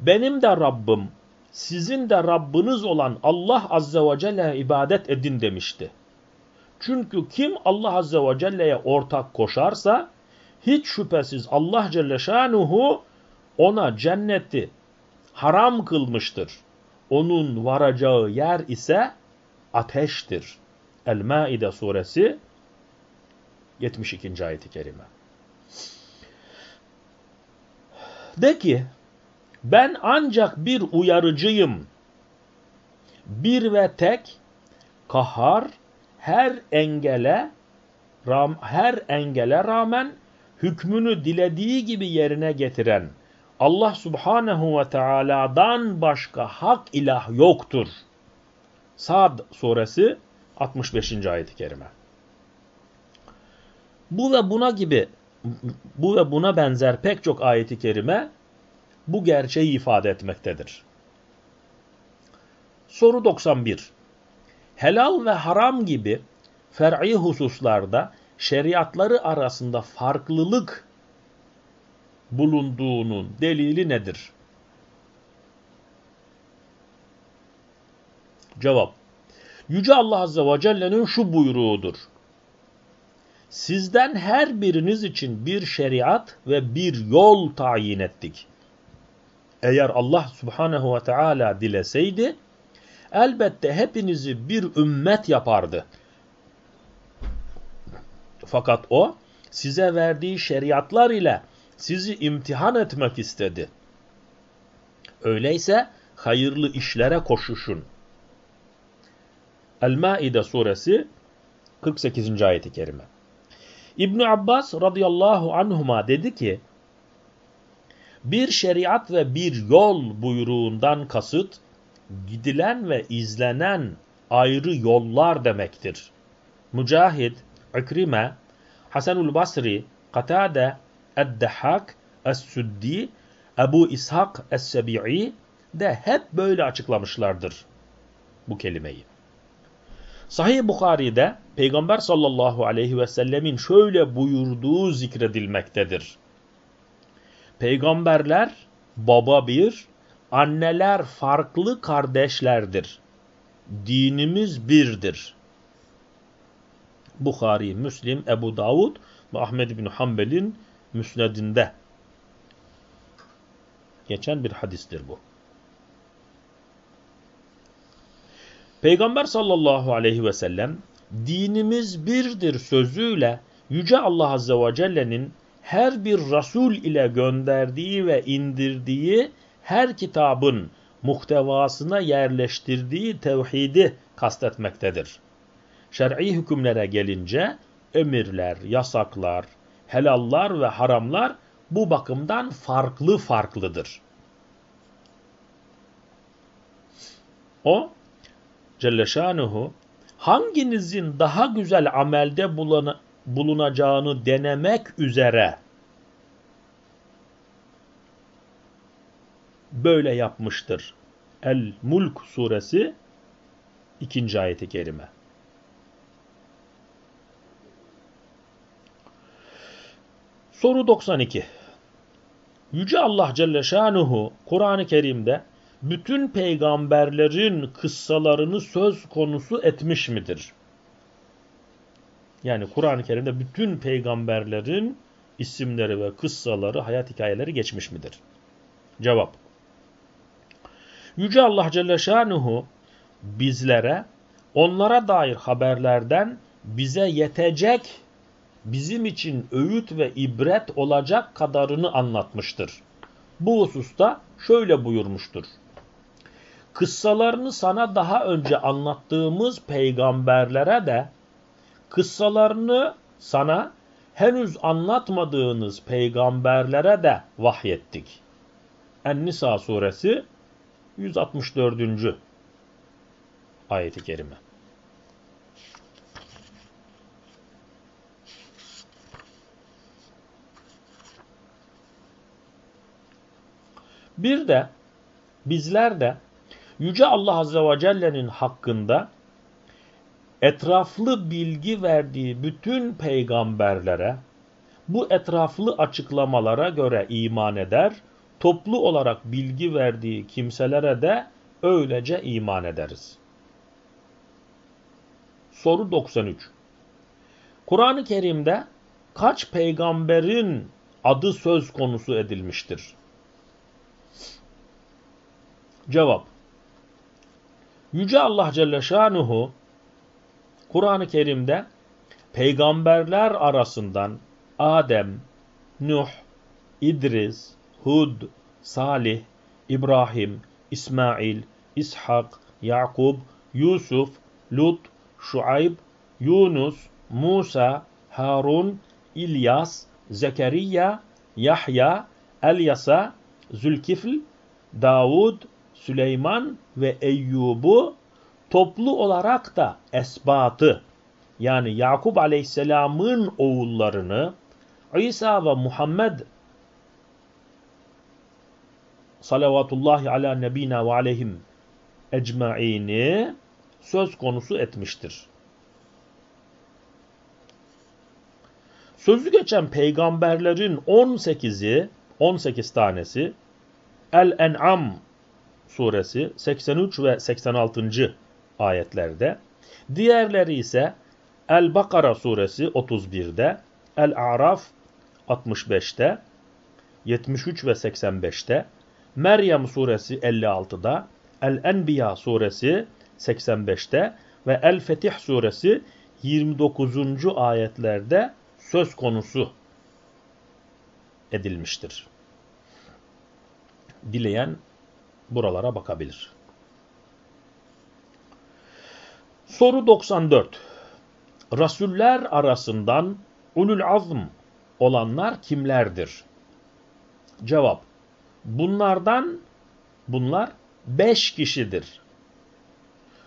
benim de Rabbim sizin de Rabbiniz olan Allah azze ve celle ibadet edin demişti. Çünkü kim Allah azze ve celle'ye ortak koşarsa hiç şüphesiz Allah Celle Şanuhu ona cenneti haram kılmıştır. Onun varacağı yer ise ateştir. El-Maide suresi 72. ayeti kerime. De ki ben ancak bir uyarıcıyım. Bir ve tek kahar her engele her engele rağmen hükmünü dilediği gibi yerine getiren Allah subhanehu ve teala'dan başka hak ilah yoktur. Sad suresi 65. ayet-i kerime. Bu ve buna gibi bu ve buna benzer pek çok ayeti kerime bu gerçeği ifade etmektedir. Soru 91. Helal ve haram gibi fer'i hususlarda şeriatları arasında farklılık bulunduğunun delili nedir? Cevap. Yüce Allah Azze ve Celle'nin şu buyruğudur. Sizden her biriniz için bir şeriat ve bir yol tayin ettik. Eğer Allah Subhanahu ve Teala dileseydi, elbette hepinizi bir ümmet yapardı. Fakat o, size verdiği şeriatlar ile sizi imtihan etmek istedi. Öyleyse hayırlı işlere koşuşun. El-Maide suresi 48. ayeti kerime. İbn Abbas radıyallahu anhuma dedi ki, bir şeriat ve bir yol buyruğundan kasıt, gidilen ve izlenen ayrı yollar demektir. Mücahid, İkrime, Hasanul Basri, Katade, Eddehak, Es-Süddi, Ebu İshak Es-Sebi'i de hep böyle açıklamışlardır bu kelimeyi. Sahih Bukhari'de Peygamber sallallahu aleyhi ve sellemin şöyle buyurduğu zikredilmektedir. Peygamberler baba bir, anneler farklı kardeşlerdir. Dinimiz birdir. Bukhari, Müslim, Ebu Davud ve Ahmed bin Hanbel'in müsnedinde geçen bir hadistir bu. Peygamber sallallahu aleyhi ve sellem dinimiz birdir sözüyle Yüce Allah Azze ve Celle'nin her bir Resul ile gönderdiği ve indirdiği her kitabın muhtevasına yerleştirdiği tevhidi kastetmektedir. Şer'i hükümlere gelince emirler, yasaklar, helallar ve haramlar bu bakımdan farklı farklıdır. O Celle Şanuhu hanginizin daha güzel amelde bulunacağını denemek üzere böyle yapmıştır. El-Mulk suresi 2. ayeti kerime. Soru 92. Yüce Allah Celle Şanuhu Kur'an-ı Kerim'de bütün peygamberlerin kıssalarını söz konusu etmiş midir? Yani Kur'an-ı Kerim'de bütün peygamberlerin isimleri ve kıssaları, hayat hikayeleri geçmiş midir? Cevap. Yüce Allah Celle Şanuhu bizlere onlara dair haberlerden bize yetecek, bizim için öğüt ve ibret olacak kadarını anlatmıştır. Bu hususta şöyle buyurmuştur kıssalarını sana daha önce anlattığımız peygamberlere de kıssalarını sana henüz anlatmadığınız peygamberlere de vahyettik. En-Nisa suresi 164. ayeti kerime. Bir de bizler de Yüce Allah Azze ve Celle'nin hakkında etraflı bilgi verdiği bütün peygamberlere bu etraflı açıklamalara göre iman eder, toplu olarak bilgi verdiği kimselere de öylece iman ederiz. Soru 93 Kur'an-ı Kerim'de kaç peygamberin adı söz konusu edilmiştir? Cevap. Yüce Allah Celle Şanuhu Kur'an-ı Kerim'de peygamberler arasından Adem, Nuh, İdris, Hud, Salih, İbrahim, İsmail, İshak, Yakub, Yusuf, Lut, Şuayb, Yunus, Musa, Harun, İlyas, Zekeriya, Yahya, Elyasa, Zülkifl, Davud, Süleyman ve Eyyub'u toplu olarak da esbatı yani Yakup aleyhisselamın oğullarını İsa ve Muhammed salavatullahi ala nebina ve aleyhim ecmaini söz konusu etmiştir. Sözü geçen peygamberlerin 18'i, 18 tanesi El-En'am suresi 83 ve 86. ayetlerde, diğerleri ise El-Bakara suresi 31'de, El-A'raf 65'te, 73 ve 85'te, Meryem suresi 56'da, El-Enbiya suresi 85'te ve El-Fetih suresi 29. ayetlerde söz konusu edilmiştir. Dileyen buralara bakabilir. Soru 94. Rasuller arasından ulul azm olanlar kimlerdir? Cevap. Bunlardan bunlar beş kişidir.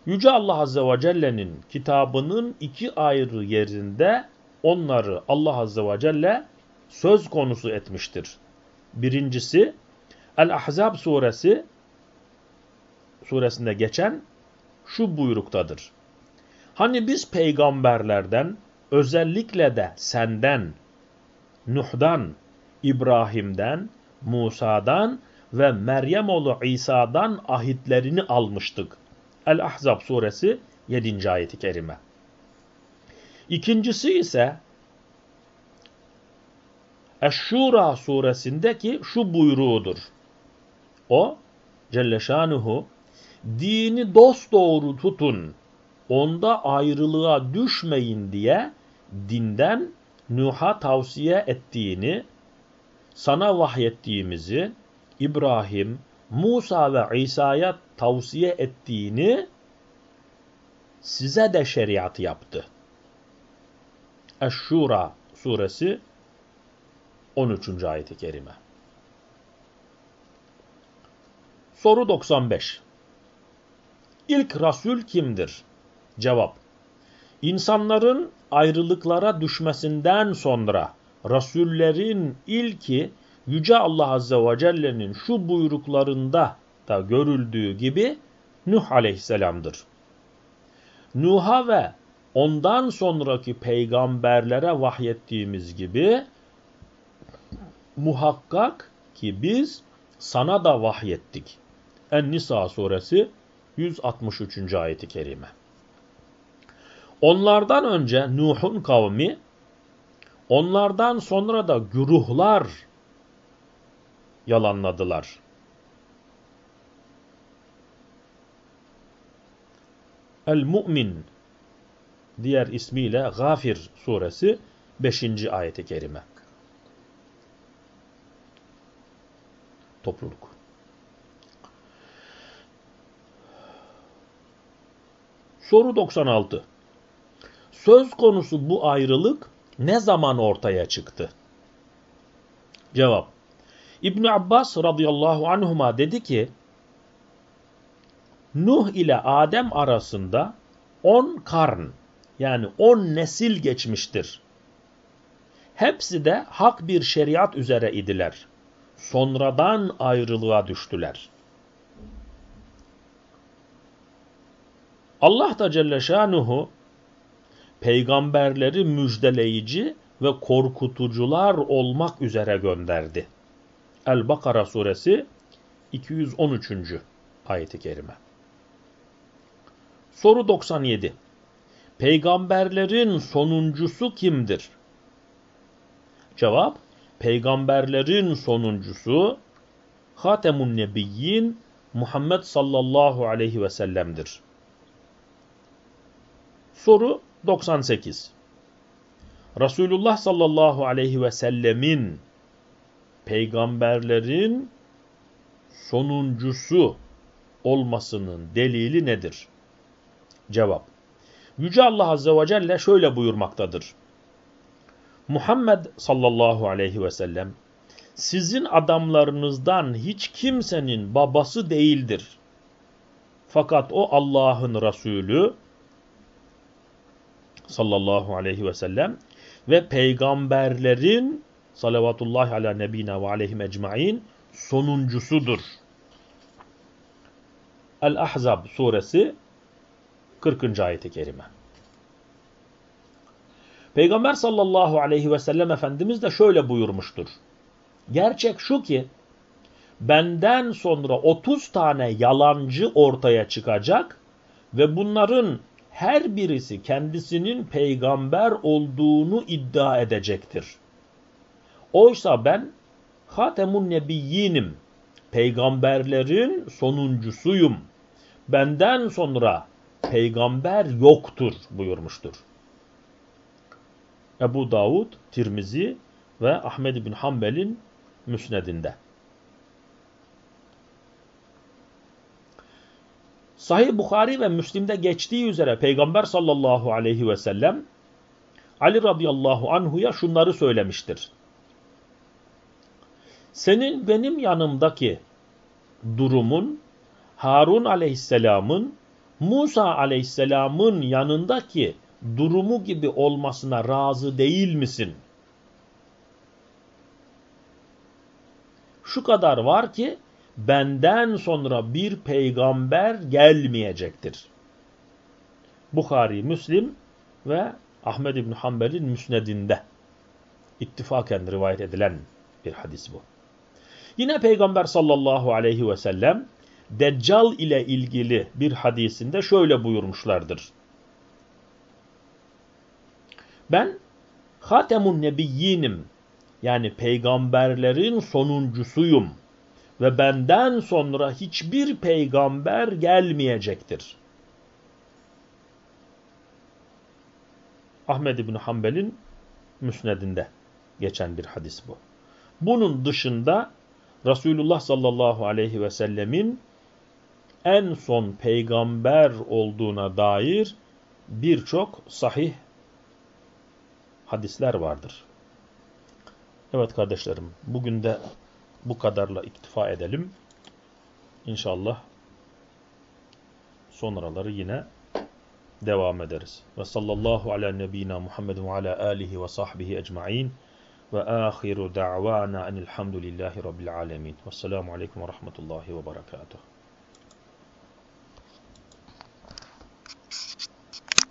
Yüce Allah Azze ve Celle'nin kitabının iki ayrı yerinde onları Allah Azze ve Celle söz konusu etmiştir. Birincisi El-Ahzab suresi suresinde geçen şu buyruktadır. Hani biz peygamberlerden özellikle de senden, Nuh'dan, İbrahim'den, Musa'dan ve Meryem oğlu İsa'dan ahitlerini almıştık. El-Ahzab suresi 7. ayeti kerime. İkincisi ise Eş-Şura suresindeki şu buyruğudur. O Celle Şanuhu dini dosdoğru tutun, onda ayrılığa düşmeyin diye dinden Nuh'a tavsiye ettiğini, sana vahyettiğimizi, İbrahim, Musa ve İsa'ya tavsiye ettiğini size de şeriat yaptı. Eş-Şura suresi 13. ayeti kerime. Soru 95. İlk Rasul kimdir? Cevap. İnsanların ayrılıklara düşmesinden sonra Rasullerin ilki Yüce Allah Azze ve Celle'nin şu buyruklarında da görüldüğü gibi Nuh Aleyhisselam'dır. Nuh'a ve ondan sonraki peygamberlere vahyettiğimiz gibi muhakkak ki biz sana da vahyettik. En-Nisa suresi 163. ayeti kerime. Onlardan önce Nuh'un kavmi, onlardan sonra da güruhlar yalanladılar. El-Mu'min diğer ismiyle Gafir suresi 5. ayeti kerime. Topluluk. Soru 96. Söz konusu bu ayrılık ne zaman ortaya çıktı? Cevap. İbn Abbas radıyallahu anhuma dedi ki Nuh ile Adem arasında 10 karn yani 10 nesil geçmiştir. Hepsi de hak bir şeriat üzere idiler. Sonradan ayrılığa düştüler. Allah da Celle Şanuhu peygamberleri müjdeleyici ve korkutucular olmak üzere gönderdi. El-Bakara suresi 213. ayeti kerime. Soru 97. Peygamberlerin sonuncusu kimdir? Cevap, peygamberlerin sonuncusu Hatemun Nebiyyin Muhammed sallallahu aleyhi ve sellem'dir. Soru 98. Resulullah sallallahu aleyhi ve sellemin peygamberlerin sonuncusu olmasının delili nedir? Cevap. Yüce Allah Azze ve Celle şöyle buyurmaktadır. Muhammed sallallahu aleyhi ve sellem sizin adamlarınızdan hiç kimsenin babası değildir. Fakat o Allah'ın Resulü sallallahu aleyhi ve sellem ve peygamberlerin salavatullahi ala nebina ve aleyhim ecmain sonuncusudur. El-Ahzab suresi 40. ayeti kerime. Peygamber sallallahu aleyhi ve sellem Efendimiz de şöyle buyurmuştur. Gerçek şu ki benden sonra 30 tane yalancı ortaya çıkacak ve bunların her birisi kendisinin peygamber olduğunu iddia edecektir. Oysa ben Hatemun Nebiyyinim, peygamberlerin sonuncusuyum. Benden sonra peygamber yoktur buyurmuştur. Ebu Davud, Tirmizi ve Ahmed bin Hanbel'in müsnedinde. Sahih Bukhari ve Müslim'de geçtiği üzere Peygamber sallallahu aleyhi ve sellem Ali radıyallahu anhuya şunları söylemiştir. Senin benim yanımdaki durumun Harun aleyhisselamın Musa aleyhisselamın yanındaki durumu gibi olmasına razı değil misin? Şu kadar var ki benden sonra bir peygamber gelmeyecektir. Bukhari, Müslim ve Ahmed İbn Hanbel'in müsnedinde ittifaken rivayet edilen bir hadis bu. Yine Peygamber sallallahu aleyhi ve sellem Deccal ile ilgili bir hadisinde şöyle buyurmuşlardır. Ben Hatemun Nebiyyinim yani peygamberlerin sonuncusuyum ve benden sonra hiçbir peygamber gelmeyecektir. Ahmed İbni Hanbel'in müsnedinde geçen bir hadis bu. Bunun dışında Resulullah sallallahu aleyhi ve sellemin en son peygamber olduğuna dair birçok sahih hadisler vardır. Evet kardeşlerim, bugün de bu kadarla iktifa edelim. İnşallah sonraları yine devam ederiz. Ve sallallahu ala nebiyyina Muhammed ala alihi ve sahbihi ecma'in ve ahiru da'vana enilhamdülillahi rabbil alemin. Vesselamu aleyküm ve rahmetullahi ve berekatuhu.